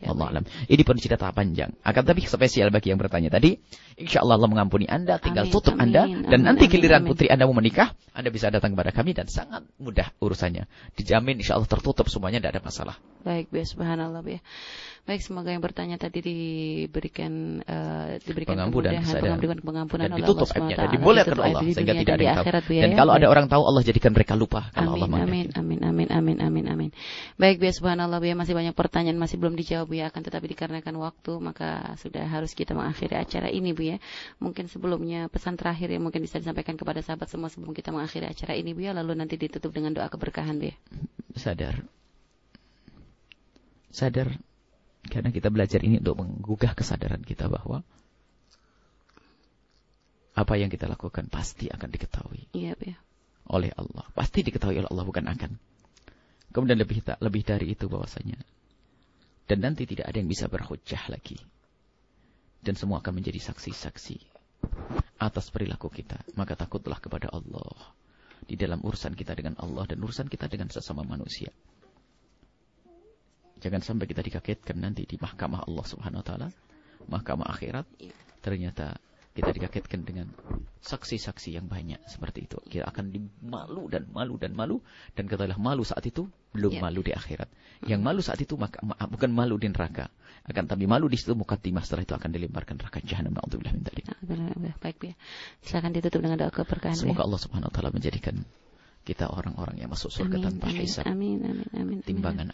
Ya, Allah alam. Ini pun cerita panjang. Akan tapi spesial bagi yang bertanya tadi. Insya Allah Allah mengampuni Anda. Tinggal Amin, tutup amin, Anda. Dan amin, nanti amin, giliran amin. putri Anda mau menikah. Anda bisa datang kepada kami. Dan sangat mudah urusannya. Dijamin insya Allah tertutup semuanya. Tidak ada masalah. Baik, ya, subhanallah ya. Baik, semoga yang bertanya tadi diberikan eh, diberikan Pengampunan, pengampunan, pengampunan Dan ditutup Allah aibnya. Dan dimuliakan Allah. Sehingga tidak ada yang tahu. ya, Dan ya. kalau ada orang tahu Allah jadikan mereka lupa. Kalau Allah Amin, amin, amin, amin, amin, amin, amin, Baik, biar subhanallah, ya masih banyak pertanyaan masih belum dijawab ya, akan tetapi dikarenakan waktu maka sudah harus kita mengakhiri acara ini Bu ya. Mungkin sebelumnya pesan terakhir yang mungkin bisa disampaikan kepada sahabat semua sebelum kita mengakhiri acara ini Bu ya, lalu nanti ditutup dengan doa keberkahan Bu ya. Sadar. Sadar. Karena kita belajar ini untuk menggugah kesadaran kita bahwa apa yang kita lakukan pasti akan diketahui Iya Bu ya. oleh Allah. Pasti diketahui oleh Allah bukan akan. Kemudian lebih tak lebih dari itu bahwasanya dan nanti tidak ada yang bisa berhujjah lagi. Dan semua akan menjadi saksi-saksi atas perilaku kita. Maka takutlah kepada Allah di dalam urusan kita dengan Allah dan urusan kita dengan sesama manusia. Jangan sampai kita dikagetkan nanti di mahkamah Allah Subhanahu wa taala, mahkamah akhirat. Ternyata kita dikagetkan dengan saksi-saksi yang banyak seperti itu. Kita akan dimalu dan malu dan malu dan ketahuilah malu saat itu belum Ya. malu di akhirat. Yang malu saat itu maka ma- bukan malu di neraka, akan tapi malu di situ mukaddimah setelah itu akan dilemparkan neraka jahanam. Na'udzubillah min dzalik. Alhamdulillah, baik ya. Silakan ditutup dengan doa keberkahan. Semoga Allah Subhanahu wa taala menjadikan kita orang-orang yang masuk surga Amin, tanpa amin, hisab. amin, amin, amin, amin. Timbangan